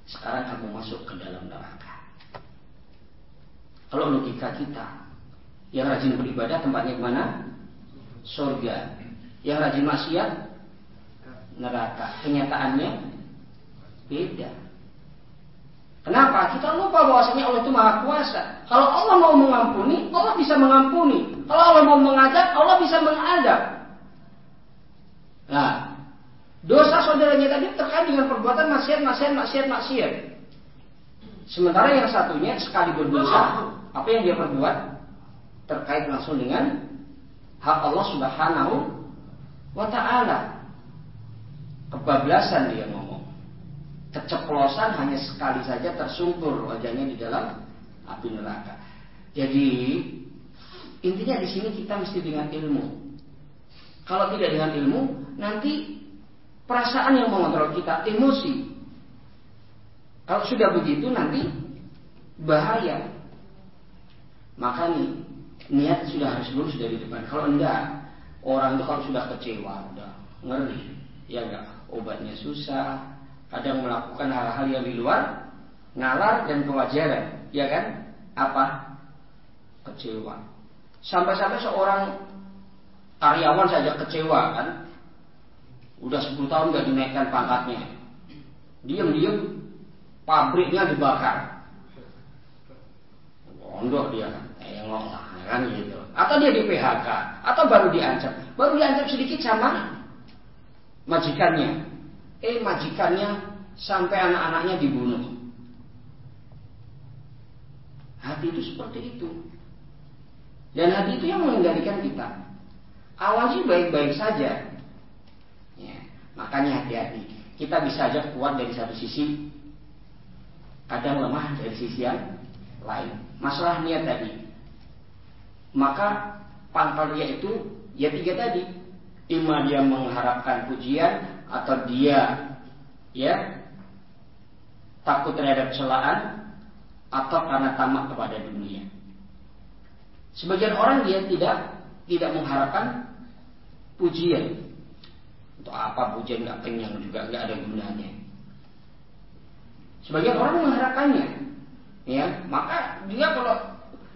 sekarang kamu masuk ke dalam neraka. Kalau logika kita, yang rajin beribadah tempatnya mana? Surga. Yang rajin maksiat, neraka. Kenyataannya beda. Kenapa? Kita lupa bahwasanya Allah itu maha kuasa. Kalau Allah mau mengampuni, Allah bisa mengampuni. Kalau Allah mau mengadab, Allah bisa mengadab. Nah, dosa saudaranya tadi terkait dengan perbuatan maksiat, maksiat, maksiat, maksiat. Sementara yang satunya sekali berdosa, apa yang dia perbuat terkait langsung dengan hak Allah Subhanahu wa taala. Kebablasan dia ngomong. Keceplosan hanya sekali saja tersungkur wajahnya di dalam api neraka. Jadi intinya di sini kita mesti dengan ilmu. Kalau tidak dengan ilmu, nanti perasaan yang mengontrol kita, emosi. Kalau sudah begitu nanti bahaya. Maka nih niat sudah harus lurus dari depan. Kalau enggak, orang itu kalau sudah kecewa, udah ngeri, ya enggak, obatnya susah, kadang melakukan hal-hal yang di luar nalar dan kewajaran, ya kan? Apa? Kecewa. Sampai-sampai seorang karyawan saja kecewa kan? Udah 10 tahun nggak dinaikkan pangkatnya. Diam-diam pabriknya dibakar. Pondok dia kan? Tengok lah kan gitu. Atau dia di PHK atau baru diancam. Baru diancam sedikit sama majikannya. Eh majikannya sampai anak-anaknya dibunuh. Hati itu seperti itu. Dan hati itu yang mengendalikan kita awal sih baik-baik saja. Ya, makanya hati-hati. Kita bisa aja kuat dari satu sisi kadang lemah dari sisi yang lain. Masalah niat tadi. Maka pangkalnya itu ya tiga tadi. Ima dia mengharapkan pujian atau dia ya takut terhadap celaan atau karena tamak kepada dunia. Sebagian orang dia tidak tidak mengharapkan pujian untuk apa pujian nggak kenyang juga nggak ada gunanya sebagian orang mengharapkannya ya maka dia kalau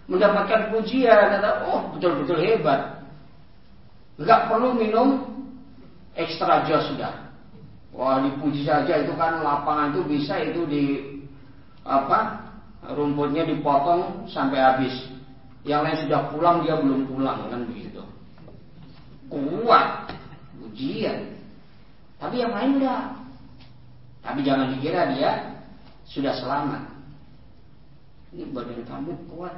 mendapatkan pujian atau oh betul-betul hebat. Enggak perlu minum ekstra jos sudah. Wah dipuji saja itu kan lapangan itu bisa itu di apa rumputnya dipotong sampai habis. Yang lain sudah pulang dia belum pulang kan begitu. Kuat pujian. Tapi yang lain enggak. Tapi jangan dikira dia sudah selamat. Ini badan kamu kuat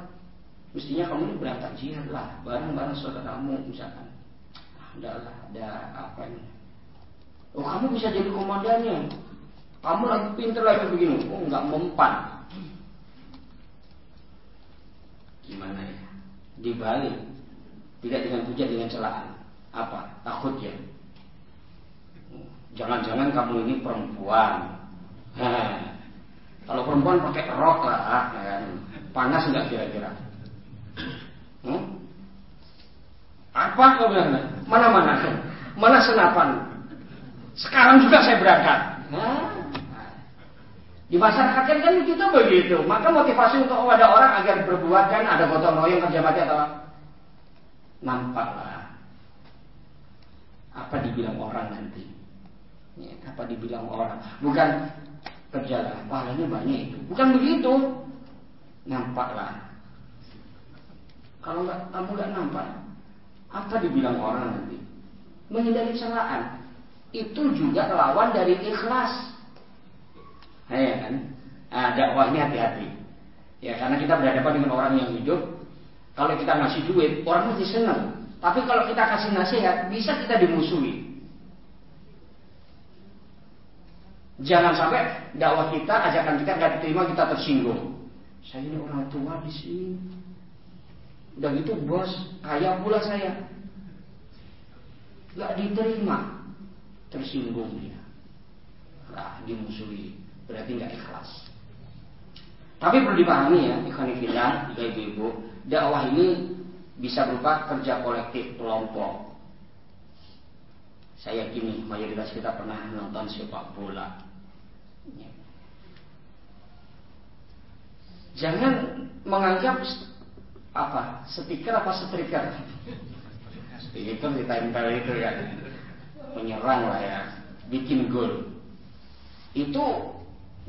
Mestinya kamu ini berangkat jihad lah, bareng-bareng saudaramu misalkan. Ah, udahlah, ada apa ini? Oh kamu bisa jadi komandannya. Kamu lagi pinter lagi begini. Oh nggak mempan. Gimana ya? Dibalik. Tidak dengan puja dengan celaan. Apa? Takut ya. Jangan-jangan kamu ini perempuan. Kalau perempuan pakai rok lah, kan? panas nggak kira-kira? Hmm? Apa kau bilang? Mana mana? Mana senapan? Sekarang juga saya berangkat. Di masyarakat kan kan kita begitu. Maka motivasi untuk ada orang agar berbuat kan ada gotong royong kerja mati atau nampaklah apa dibilang orang nanti. Ya, apa dibilang orang? Bukan kerjalah pahalanya banyak itu. Bukan begitu. Nampaklah. Kalau nggak kamu nggak nampak, apa dibilang orang nanti? Menghindari celaan itu juga lawan dari ikhlas. Nah, ya kan? Nah, dakwah ini hati-hati. Ya, karena kita berhadapan dengan orang yang hidup. Kalau kita ngasih duit, orang mesti senang. Tapi kalau kita kasih nasihat, bisa kita dimusuhi. Jangan sampai dakwah kita, ajakan kita nggak diterima, kita tersinggung. Saya ini orang tua di sini. Udah gitu bos, kaya pula saya. Gak diterima tersinggung dia. Nah, dimusuhi. Berarti nggak ikhlas. Tapi perlu dipahami ya, ikhwan ibu-ibu, dakwah ini bisa berupa kerja kolektif kelompok. Saya yakin mayoritas kita pernah nonton sepak bola. Ya. Jangan menganggap apa stiker apa striker. Stiker ditempel itu ya menyerang lah ya, bikin gol. Itu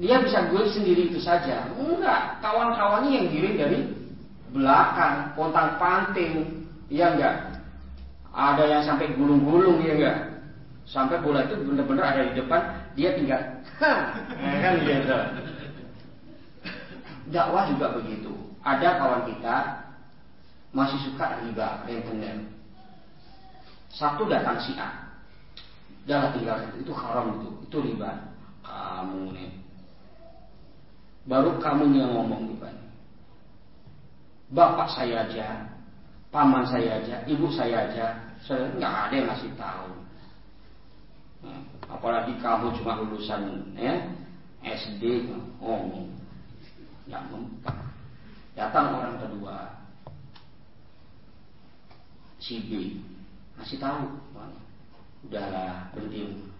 dia bisa gol sendiri itu saja. Enggak, kawan-kawannya yang giring dari belakang, pontang panting, ya enggak. Ada yang sampai gulung-gulung ya enggak. Sampai bola itu benar-benar ada di depan, dia tinggal, ya kan gitu. Dakwah juga begitu. Ada kawan kita masih suka riba, rentenir. Satu datang si A, Jangan tinggalkan itu haram itu, itu riba. Kamu nih. Baru kamu yang ngomong riba. Bapak saya aja, paman saya aja, ibu saya aja, saya nggak ada yang ngasih tahu. Nah, apalagi kamu cuma lulusan ya SD ngomong, nggak mempan. Datang orang kedua, si B, ngasih tahu, udahlah berhenti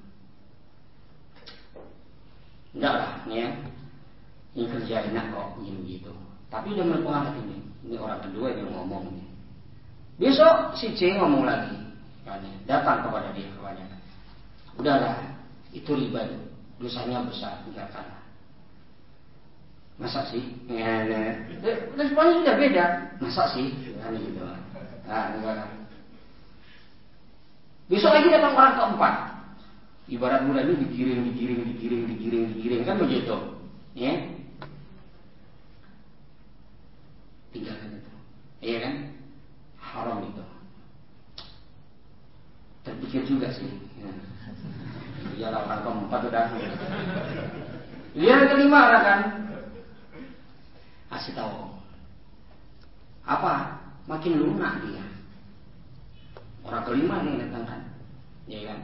enggak lah ya ini kerja enak kok begitu tapi udah mulai ini ini orang kedua yang ngomong besok si C ngomong lagi. Datang kepada dia kebanyakan udahlah itu riba dosanya besar tinggalkan masa sih? Ya, ya. responnya sudah beda. Masa sih? Kan gitu nah Besok lagi datang orang keempat. Ibarat mulai ini digiring, digiring, digiring, digiring, digiring kan begitu. Ya. Tinggalkan itu. Iya kan? Haram itu. Terpikir juga sih. Ya. Ya orang keempat udah. Lihat kelima kan. Kasih tahu. Apa? Makin lunak dia. Orang kelima nih datangkan. Ya kan?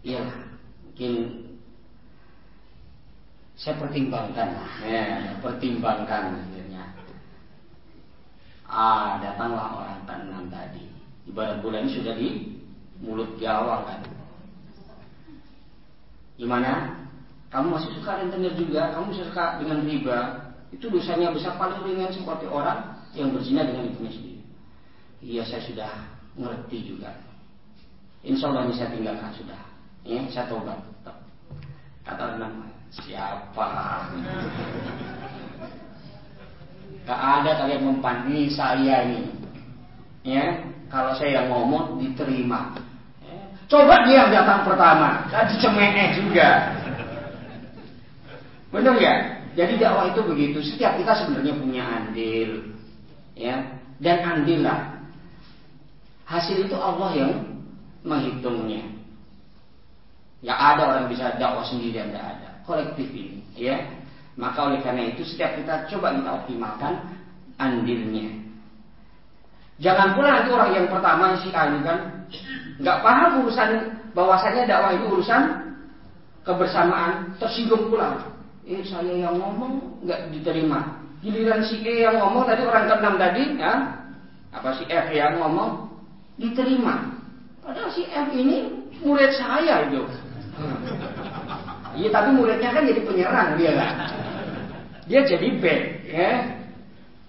Iya, mungkin saya pertimbangkan, ya, pertimbangkan akhirnya. Ah, datanglah orang keenam tadi. Ibarat bulan sudah di mulut Jawa kan. Gimana? Kamu masih suka rentenir juga, kamu suka dengan riba. Itu dosanya besar paling ringan seperti orang yang berzina dengan ibunya sendiri. Iya, saya sudah ngerti juga. Insya Allah bisa tinggalkan sudah. Ya, saya tobat. Kata nama siapa? Gak ada kalian mempandi saya ini. Ya, kalau saya yang ngomong diterima. Ya. Coba dia yang datang pertama, tadi cemeh juga. Benar ya? Jadi dakwah itu begitu. Setiap kita sebenarnya punya andil. Ya, dan ambillah. Hasil itu Allah yang menghitungnya. Ya ada orang bisa dakwah sendirian, tidak ada. Kolektif ini, ya. Maka oleh karena itu setiap kita coba kita optimalkan andilnya. Jangan pula nanti orang yang pertama si A ini kan nggak paham urusan bahwasanya dakwah itu urusan kebersamaan tersinggung pula. Eh saya yang ngomong nggak diterima. Giliran si E yang ngomong tadi orang keenam tadi ya apa si F yang ngomong diterima. Padahal si F ini murid saya itu. Iya tapi muridnya kan jadi penyerang dia kan. Dia jadi back ya.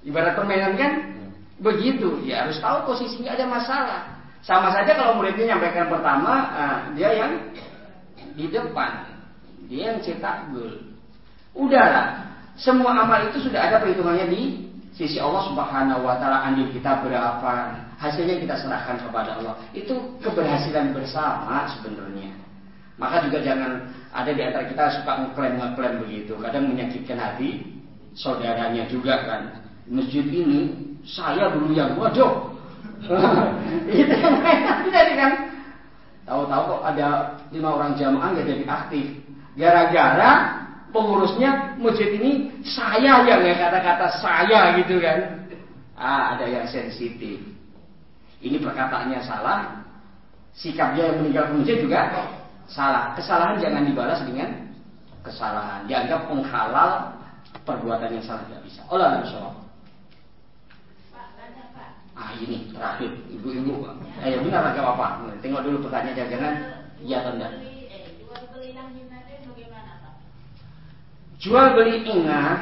Ibarat permainan kan begitu. Ya harus tahu posisinya ada masalah. Sama saja kalau muridnya nyampaikan pertama, nah, dia yang di depan. Dia yang cetak gol. Udahlah. Semua amal itu sudah ada perhitungannya di sisi Allah Subhanahu wa taala andil kita berapa. Hasilnya kita serahkan kepada Allah. Itu keberhasilan bersama sebenarnya. Maka juga jangan ada di antara kita suka ngeklaim-ngeklaim begitu. Kadang menyakitkan hati saudaranya juga kan. Masjid ini saya dulu yang waduh. itu yang enak jadi kan. Tahu-tahu kok ada lima orang jamaah nggak jadi aktif. Gara-gara pengurusnya masjid ini saya yang ya kata-kata saya gitu kan. Ah, ada yang sensitif. Ini perkataannya salah, sikapnya yang meninggal masjid juga salah. Kesalahan jangan dibalas dengan kesalahan. Dianggap penghalal perbuatan yang salah tidak bisa. Allah Allah Ah ini terakhir ibu-ibu. Eh benar agak apa? Tengok dulu pertanyaan jangan iya atau enggak. Jual beli ingat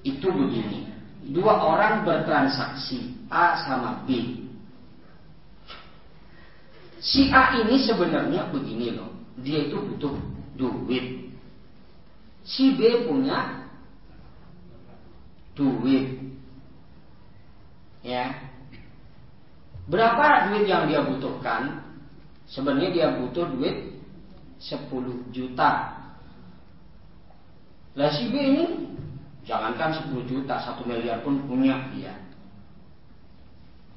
itu begini. Dua orang bertransaksi A sama B. Si A ini sebenarnya begini loh. Dia itu butuh duit. Si B punya duit. Ya. Berapa duit yang dia butuhkan? Sebenarnya dia butuh duit 10 juta. Lah si B ini jangankan 10 juta, 1 miliar pun punya dia.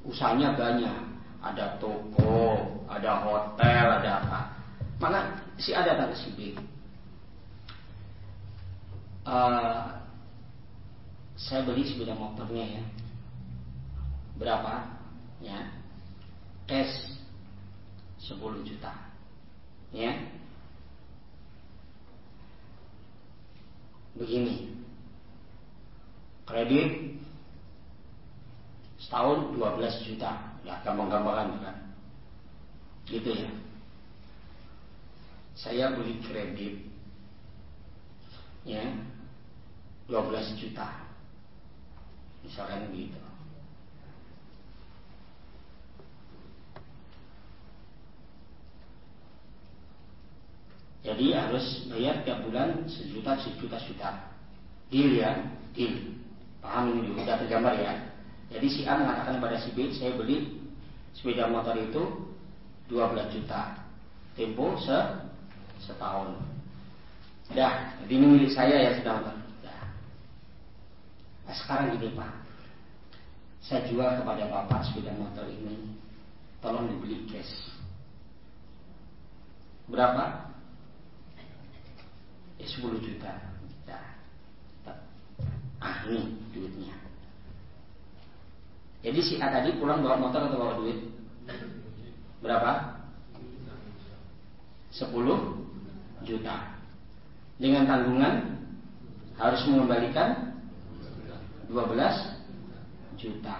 Usahanya banyak, ada toko, ada hotel, ada apa. Maka si A datang ke si B. Uh, saya beli sepeda motornya ya. Berapa? Ya. Cash 10 juta. Ya. begini kredit setahun 12 juta ya gampang-gampangan kan gitu ya saya beli kredit ya 12 juta misalkan gitu Jadi harus bayar tiap bulan sejuta, sejuta, sejuta. Deal ya, deal. Paham ini sudah tergambar ya. Jadi si A mengatakan kepada si B, saya beli sepeda motor itu 12 juta. Tempo se setahun. Dah, ini milik saya ya sudah. Dah. Nah, sekarang gini Pak, saya jual kepada Bapak sepeda motor ini. Tolong dibeli cash. Berapa? ya 10 juta nah, ah ini duitnya jadi si A tadi pulang bawa motor atau bawa duit berapa 10 juta dengan tanggungan harus mengembalikan 12 juta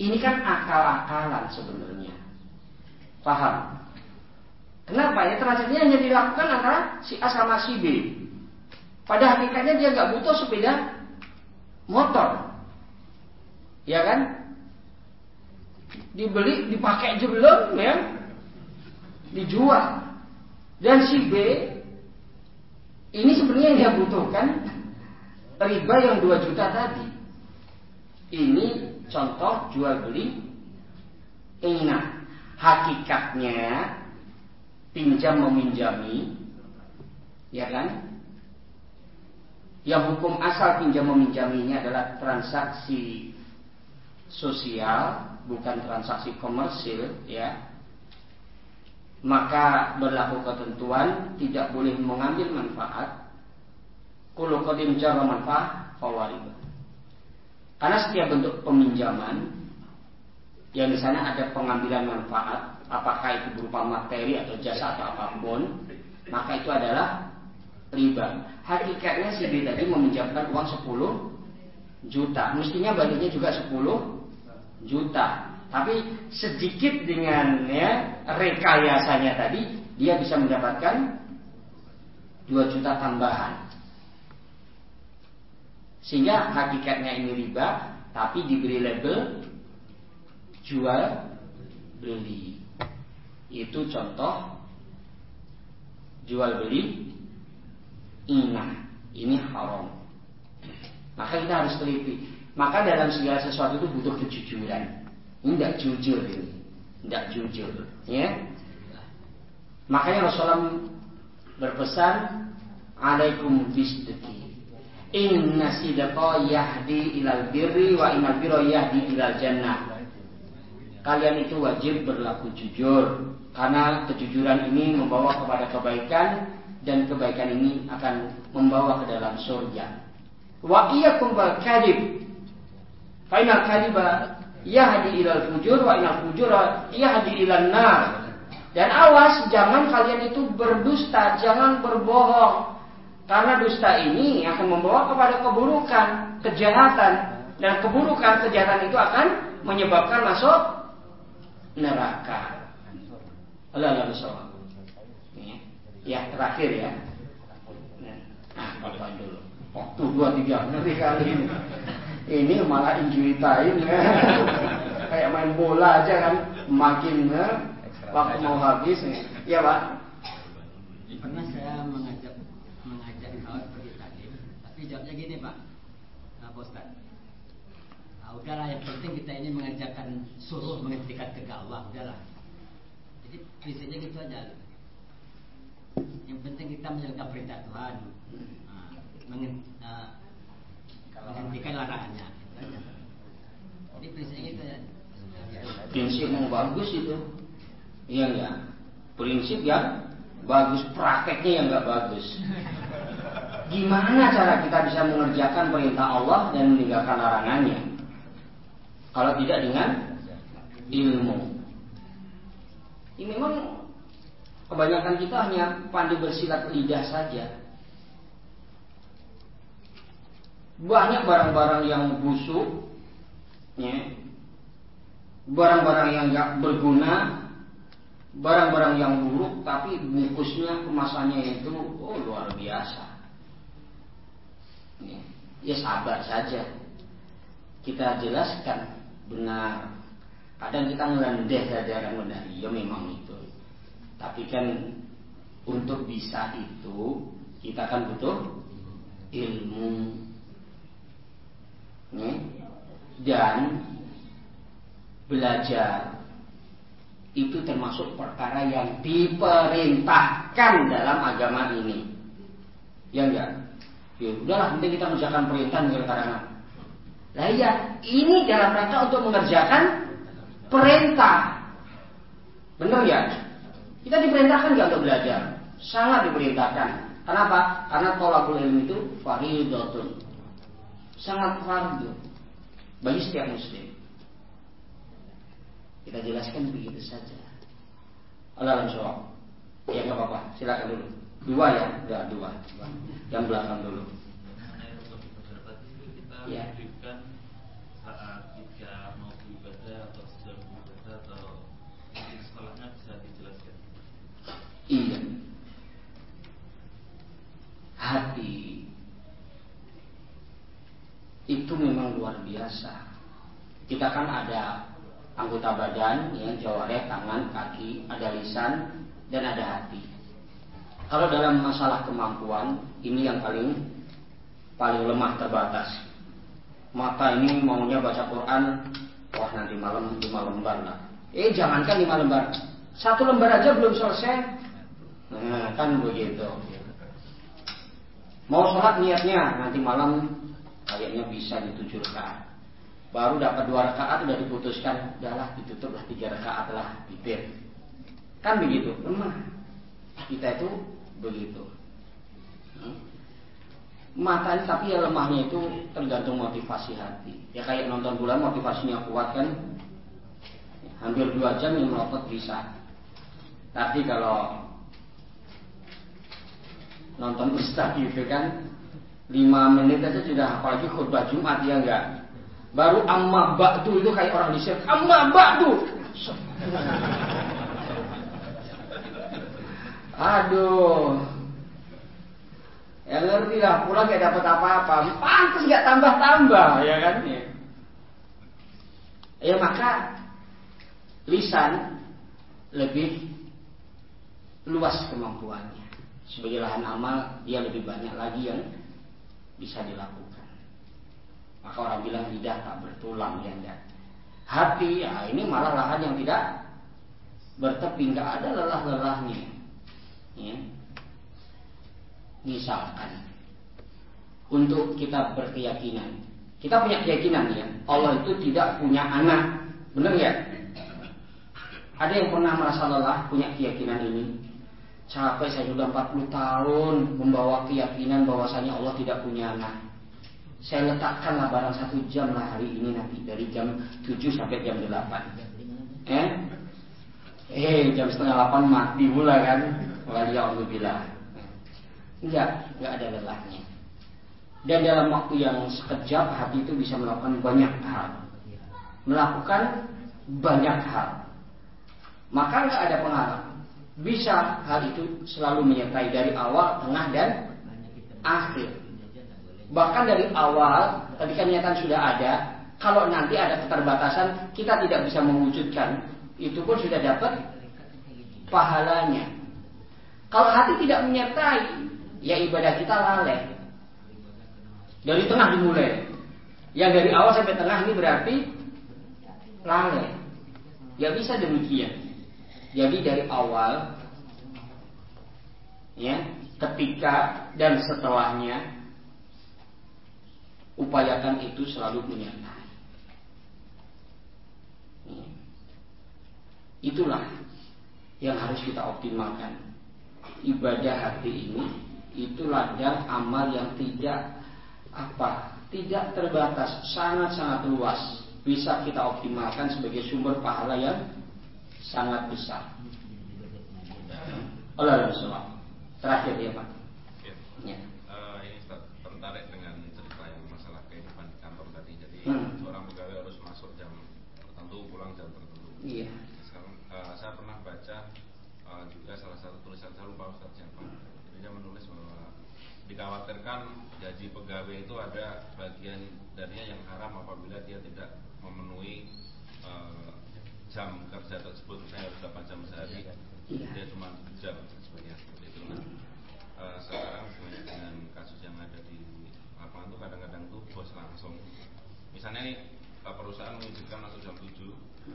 ini kan akal-akalan sebenarnya paham Kenapa? Ya transaksinya hanya dilakukan antara si A sama si B. Pada hakikatnya dia nggak butuh sepeda motor. Ya kan? Dibeli, dipakai aja belum ya. Dijual. Dan si B ini sebenarnya yang dia butuhkan riba yang 2 juta tadi. Ini contoh jual beli ingat hakikatnya pinjam meminjami, ya kan? Yang hukum asal pinjam meminjaminya adalah transaksi sosial, bukan transaksi komersil, ya, maka berlaku ketentuan tidak boleh mengambil manfaat. Kulo kodim cara manfaat fawarib. Karena setiap bentuk peminjaman yang di sana ada pengambilan manfaat, apakah itu berupa materi atau jasa atau apa pun, maka itu adalah riba. Hakikatnya si B tadi meminjamkan uang 10 juta, mestinya baliknya juga 10 juta. Tapi sedikit dengan ya rekayasanya tadi dia bisa mendapatkan 2 juta tambahan. Sehingga hakikatnya ini riba tapi diberi label jual beli. Itu contoh jual beli inah. Ini haram. Maka kita harus teliti. Maka dalam segala sesuatu itu butuh kejujuran. Ini tidak jujur ini. Tidak jujur. Ya. Makanya Rasulullah berpesan alaikum bisdiki. Inna sidqa yahdi ilal birri wa inal birra yahdi ilal jannah. Kalian itu wajib berlaku jujur karena kejujuran ini membawa kepada kebaikan dan kebaikan ini akan membawa ke dalam surga. Wa iyyakum bil kadhib. Fa inal yahdi ilal fujur wa ilal fujur yahdi ilal nar. Dan awas jangan kalian itu berdusta, jangan berbohong. Karena dusta ini akan membawa kepada keburukan, kejahatan dan keburukan kejahatan itu akan menyebabkan masuk neraka. Allah Allah Ya terakhir ya. Nah, dulu. Waktu dua tiga ngeri kali ini ini malah injury time ya. kayak main bola aja kan. Makin ya, waktu mau habis. Nih ya pak. Pernah saya mengajak mengajak kawan pergi tadi tapi jawabnya gini pak. Nah, Ustaz. Nah, udahlah yang penting kita ini mengajarkan suruh menghentikan ke Allah udahlah. Jadi prinsipnya gitu aja. Yang penting kita menjalankan perintah Tuhan. Nah, nah menghentikan larangannya. Jadi itu ya. Prinsip yang bagus itu, iya enggak? Prinsip yang bagus, prakteknya yang enggak bagus. Gimana cara kita bisa mengerjakan perintah Allah dan meninggalkan larangannya? Kalau tidak dengan ilmu. Ini memang kebanyakan kita hanya pandai bersilat lidah saja. Banyak barang-barang yang busuk, ya, barang-barang yang nggak berguna, barang-barang yang buruk, tapi bungkusnya kemasannya itu oh luar biasa. Ya, ya sabar saja, kita jelaskan benar. Kadang kita ngelendeh saja kan benar, ya memang itu. Tapi kan untuk bisa itu kita kan butuh ilmu dan belajar itu termasuk perkara yang diperintahkan dalam agama ini. Ya enggak? Ya udahlah, nanti kita mengerjakan perintah dengan karangan. Lah iya, ini dalam rangka untuk mengerjakan perintah. Benar ya? Kita diperintahkan nggak untuk belajar? Sangat diperintahkan. Kenapa? Karena tolakul ilmu itu faridatun sangat fardu bagi setiap muslim. Kita jelaskan begitu saja. Allah alam Ya nggak apa-apa, silakan dulu. Dua ya, udah dua. Yang belakang dulu. Ya. saat kita mau beribadah atau beribadah atau bisa dijelaskan. Iya. Hati itu memang luar biasa. Kita kan ada anggota badan, ya, jawareh, tangan, kaki, ada lisan, dan ada hati. Kalau dalam masalah kemampuan, ini yang paling paling lemah terbatas. Mata ini maunya baca Quran, wah nanti malam lima lembar lah. Eh jangankan lima lembar, satu lembar aja belum selesai. Nah, kan begitu. Mau sholat niatnya nanti malam kayaknya bisa ditujukan. baru dapat dua rakaat udah diputuskan udahlah ditutuplah tiga rakaat lah bibir kan begitu lemah. Kita itu begitu. Hmm? mata tapi ya lemahnya itu tergantung motivasi hati. Ya kayak nonton bulan motivasinya kuat kan? Hampir dua jam yang melopot bisa. Tapi kalau nonton ustaz gitu kan lima menit aja sudah apalagi khutbah Jumat ya enggak Baru amma ba'du itu kayak orang disir. Amma ba'du. Aduh. Ya ngerti lah, pulang gak dapat apa-apa. Pantas gak tambah-tambah, ya kan? Ya. ya maka lisan lebih luas kemampuannya. Sebagai lahan amal, dia lebih banyak lagi yang bisa dilakukan. Maka orang bilang lidah tak bertulang ya enggak. Hati ya ini malah lahan yang tidak bertepi, enggak ada lelah-lelahnya. Ya. Misalkan untuk kita berkeyakinan, kita punya keyakinan ya, Allah itu tidak punya anak, benar ya? Ada yang pernah merasa lelah punya keyakinan ini? Capek saya sudah 40 tahun membawa keyakinan bahwasanya Allah tidak punya anak. Saya letakkanlah barang satu jam lah hari ini nanti dari jam 7 sampai jam 8. Eh? Eh, jam setengah 8 mati pula kan? bilang. Enggak, enggak ada lelahnya. Dan dalam waktu yang sekejap hati itu bisa melakukan banyak hal. Melakukan banyak hal. Maka enggak ada penghalang. Bisa hal itu selalu menyertai dari awal, tengah, dan akhir. Bahkan dari awal ketika niatan sudah ada, kalau nanti ada keterbatasan kita tidak bisa mewujudkan, itu pun sudah dapat pahalanya. Kalau hati tidak menyertai, ya ibadah kita lalai. Dari tengah dimulai. Yang dari awal sampai tengah ini berarti lalai. Ya bisa demikian. Jadi dari awal ya, ketika dan setelahnya upayakan itu selalu menyertai. Itulah yang harus kita optimalkan. Ibadah hati ini itu ladang amal yang tidak apa tidak terbatas sangat-sangat luas bisa kita optimalkan sebagai sumber pahala yang sangat besar. Allah Terakhir ya Pak. Ya. Uh, ini tertarik dengan hmm. seorang pegawai harus masuk jam tertentu pulang jam tertentu iya sekarang uh, saya pernah baca uh, juga salah satu tulisan saya lupa Ustaz siapa jadi dia menulis bahwa dikhawatirkan gaji pegawai itu ada bagian darinya yang haram apabila dia tidak memenuhi uh, jam kerja tersebut misalnya harus 8 jam sehari. Iya. dia cuma jam sebagainya seperti itu. Nah, uh, sekarang dengan kasus yang ada di lapangan itu kadang-kadang tuh bos langsung. Misalnya nih perusahaan mengizinkan masuk jam 7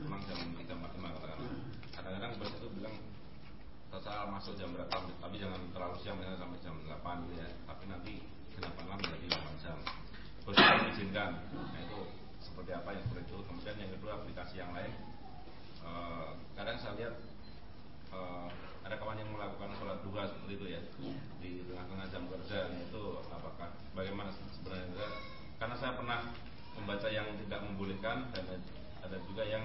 pulang jam 3 jam 4 katakanlah kadang-kadang bos itu bilang terserah masuk jam berapa? Tapi jangan terlalu siang misalnya sampai jam 8 gitu ya. Tapi nanti genap malam jadi 8 jam. Bos mengizinkan. Nah itu seperti apa yang seperti itu kemudian yang kedua aplikasi yang lain uh, kadang saya lihat uh, ada kawan yang melakukan sholat duha seperti itu ya di tengah-tengah jam kerja itu apakah bagaimana sebenarnya karena saya pernah membaca yang tidak membolehkan dan ada juga yang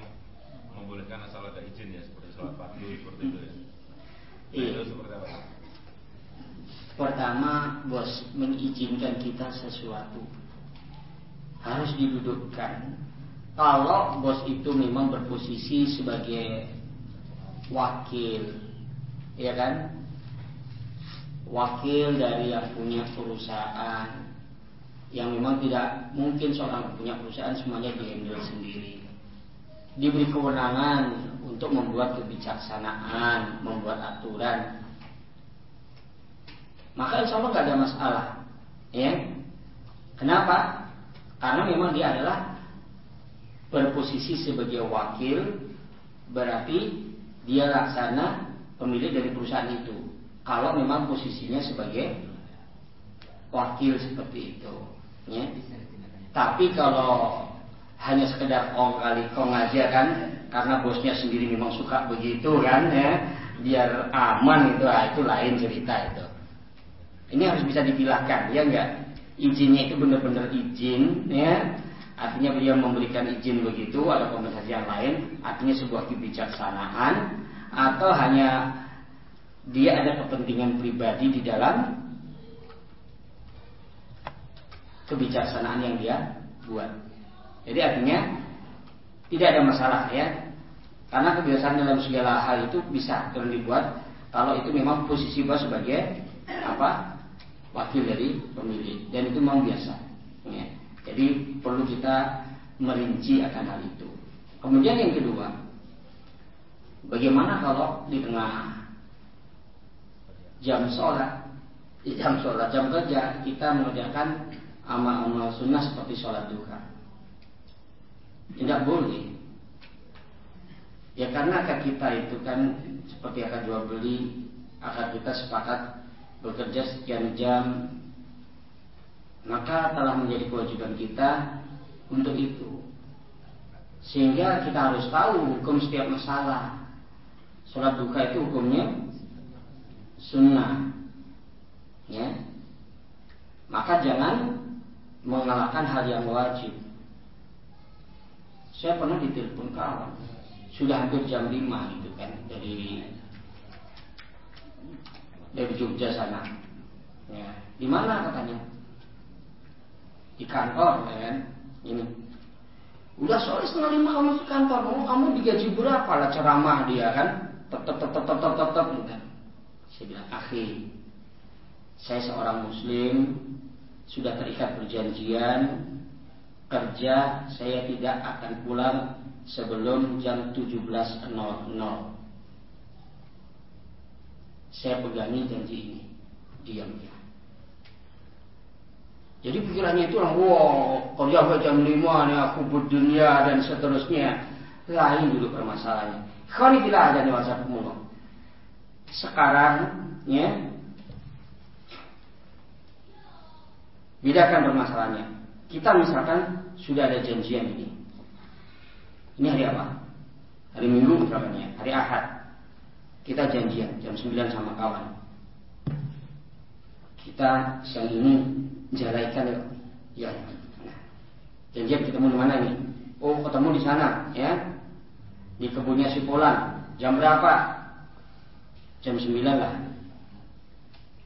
membolehkan asal ada izin ya seperti sholat fardu seperti itu ya. Iya. Itu seperti apa? Pertama, bos mengizinkan kita sesuatu harus didudukkan. Kalau bos itu memang berposisi sebagai wakil, ya kan? Wakil dari yang punya perusahaan, yang memang tidak mungkin seorang punya perusahaan semuanya dihandle sendiri. Diberi kewenangan untuk membuat kebijaksanaan, membuat aturan. Maka insya Allah gak ada masalah. Ya. Kenapa? Karena memang dia adalah berposisi sebagai wakil, berarti dia laksana pemilik dari perusahaan itu. Kalau memang posisinya sebagai wakil seperti itu. Ya. Tapi kalau hanya sekedar ong kali kong aja kan karena bosnya sendiri memang suka begitu kan ya biar aman itu ah, itu lain cerita itu ini harus bisa dipilahkan ya enggak izinnya itu benar-benar izin ya artinya beliau memberikan izin begitu ada yang lain artinya sebuah kebijaksanaan atau hanya dia ada kepentingan pribadi di dalam kebijaksanaan yang dia buat. Jadi artinya tidak ada masalah ya. Karena kebiasaan dalam segala hal itu bisa kalau dibuat kalau itu memang posisi bos sebagai apa wakil dari pemilih dan itu memang biasa. Ya. Jadi perlu kita merinci akan hal itu. Kemudian yang kedua, bagaimana kalau di tengah jam sholat, jam sholat, jam kerja kita mengerjakan amal-amal sunnah seperti sholat duha. Tidak boleh. Ya karena akad kita itu kan seperti akad jual beli, akad kita sepakat bekerja sekian jam, maka telah menjadi kewajiban kita untuk itu. Sehingga kita harus tahu hukum setiap masalah. Sholat duka itu hukumnya sunnah. Ya. Maka jangan mengalahkan hal yang wajib. Saya pernah ditelepon kawan, sudah hampir jam 5 gitu kan dari dari Jogja sana. Ya, di mana katanya? Di kantor kan? Ini. Udah sore setengah lima kamu di kantor, mau kamu digaji berapa lah ceramah dia kan? Tetap tetap tetap tetap tetap gitu. Saya bilang, akhi, saya seorang muslim, sudah terikat perjanjian kerja saya tidak akan pulang sebelum jam 17.00. Saya pegangi janji ini. Diam dia. Jadi pikirannya itu lah, wow, kerja sampai jam 5 nih aku berdunia dan seterusnya. Lain dulu permasalahannya. Ada nih WhatsApp Sekarang, ya, Bedakan permasalahannya. Kita misalkan sudah ada janjian ini. Ini hari apa? Hari Minggu misalnya, hari Ahad. Kita janjian jam 9 sama kawan. Kita siang ini jalaikan ya. Nah, janjian ketemu di mana nih? Oh, ketemu di sana, ya. Di kebunnya si Polan. Jam berapa? Jam 9 lah.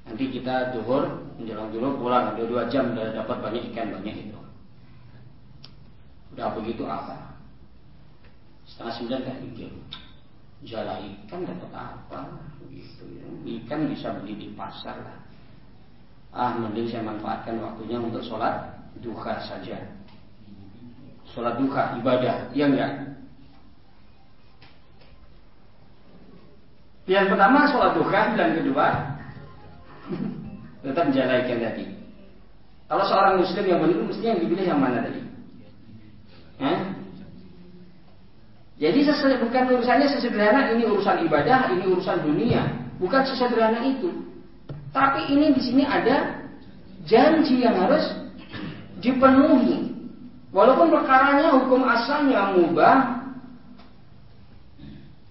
Nanti kita duhur menjelang dulu pulang ada dua jam udah dapat banyak ikan banyak itu udah begitu apa setengah sembilan kan bikin jala ikan dapat apa begitu ya. ikan bisa beli di pasar lah ah mending saya manfaatkan waktunya untuk sholat duha saja sholat duha ibadah iya enggak yang pertama sholat duha dan kedua tetap menjalankan tadi. Kalau seorang muslim yang benar mestinya yang dipilih yang mana tadi? Hah? Jadi bukan urusannya sesederhana ini urusan ibadah, ini urusan dunia, bukan sesederhana itu. Tapi ini di sini ada janji yang harus dipenuhi. Walaupun perkaranya hukum asalnya mubah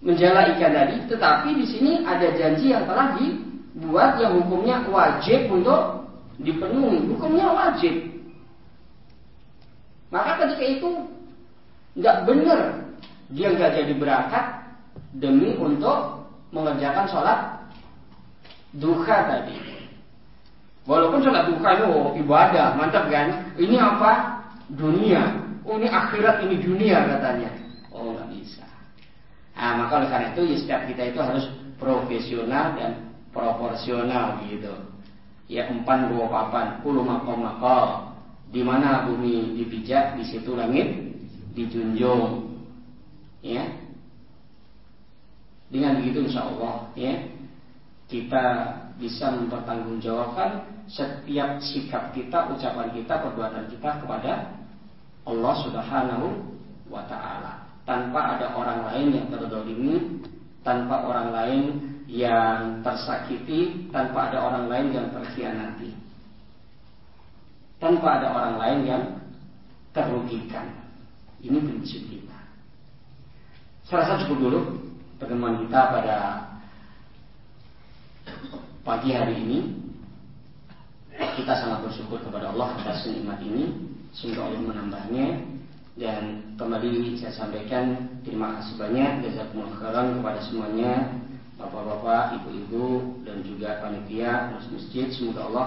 menjala ikan tadi, tetapi di sini ada janji yang telah di buat yang hukumnya wajib untuk dipenuhi. Hukumnya wajib. Maka ketika itu nggak benar dia nggak jadi berangkat demi untuk mengerjakan sholat duha tadi. Walaupun sholat duha itu ibadah, mantap kan? Ini apa? Dunia. Oh ini akhirat, ini dunia katanya. Oh nggak bisa. Nah, maka oleh karena itu ya setiap kita itu harus profesional dan proporsional gitu. Ya empan dua papan, puluh makom makom. Di mana bumi dipijak, di situ langit dijunjung. Ya. Dengan begitu insya Allah ya kita bisa mempertanggungjawabkan setiap sikap kita, ucapan kita, perbuatan kita kepada Allah Subhanahu wa taala. Tanpa ada orang lain yang terdolimi, tanpa orang lain yang tersakiti tanpa ada orang lain yang terkhianati. Tanpa ada orang lain yang terrugikan. Ini prinsip kita. Saya rasa cukup dulu pertemuan kita pada pagi hari ini. Kita sangat bersyukur kepada Allah atas nikmat ini. Semoga Allah menambahnya dan kembali saya sampaikan terima kasih banyak jazakumullah khairan kepada semuanya bapak-bapak, ibu-ibu dan juga panitia masjid. Semoga Allah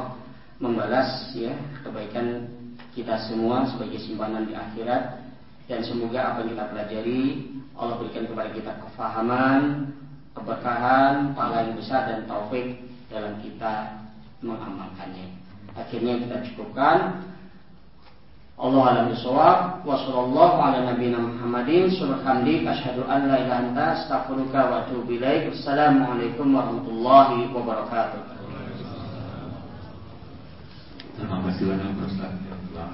membalas ya kebaikan kita semua sebagai simpanan di akhirat dan semoga apa yang kita pelajari Allah berikan kepada kita kefahaman, keberkahan, pahala yang besar dan taufik dalam kita mengamalkannya. Akhirnya kita cukupkan Allah alam bisawab wa sallallahu ala nabiyina Muhammadin subhanallah asyhadu an la ilaha anta astaghfiruka wa atubu ilaik. Assalamualaikum warahmatullahi wabarakatuh. Terima kasih banyak Ustaz telah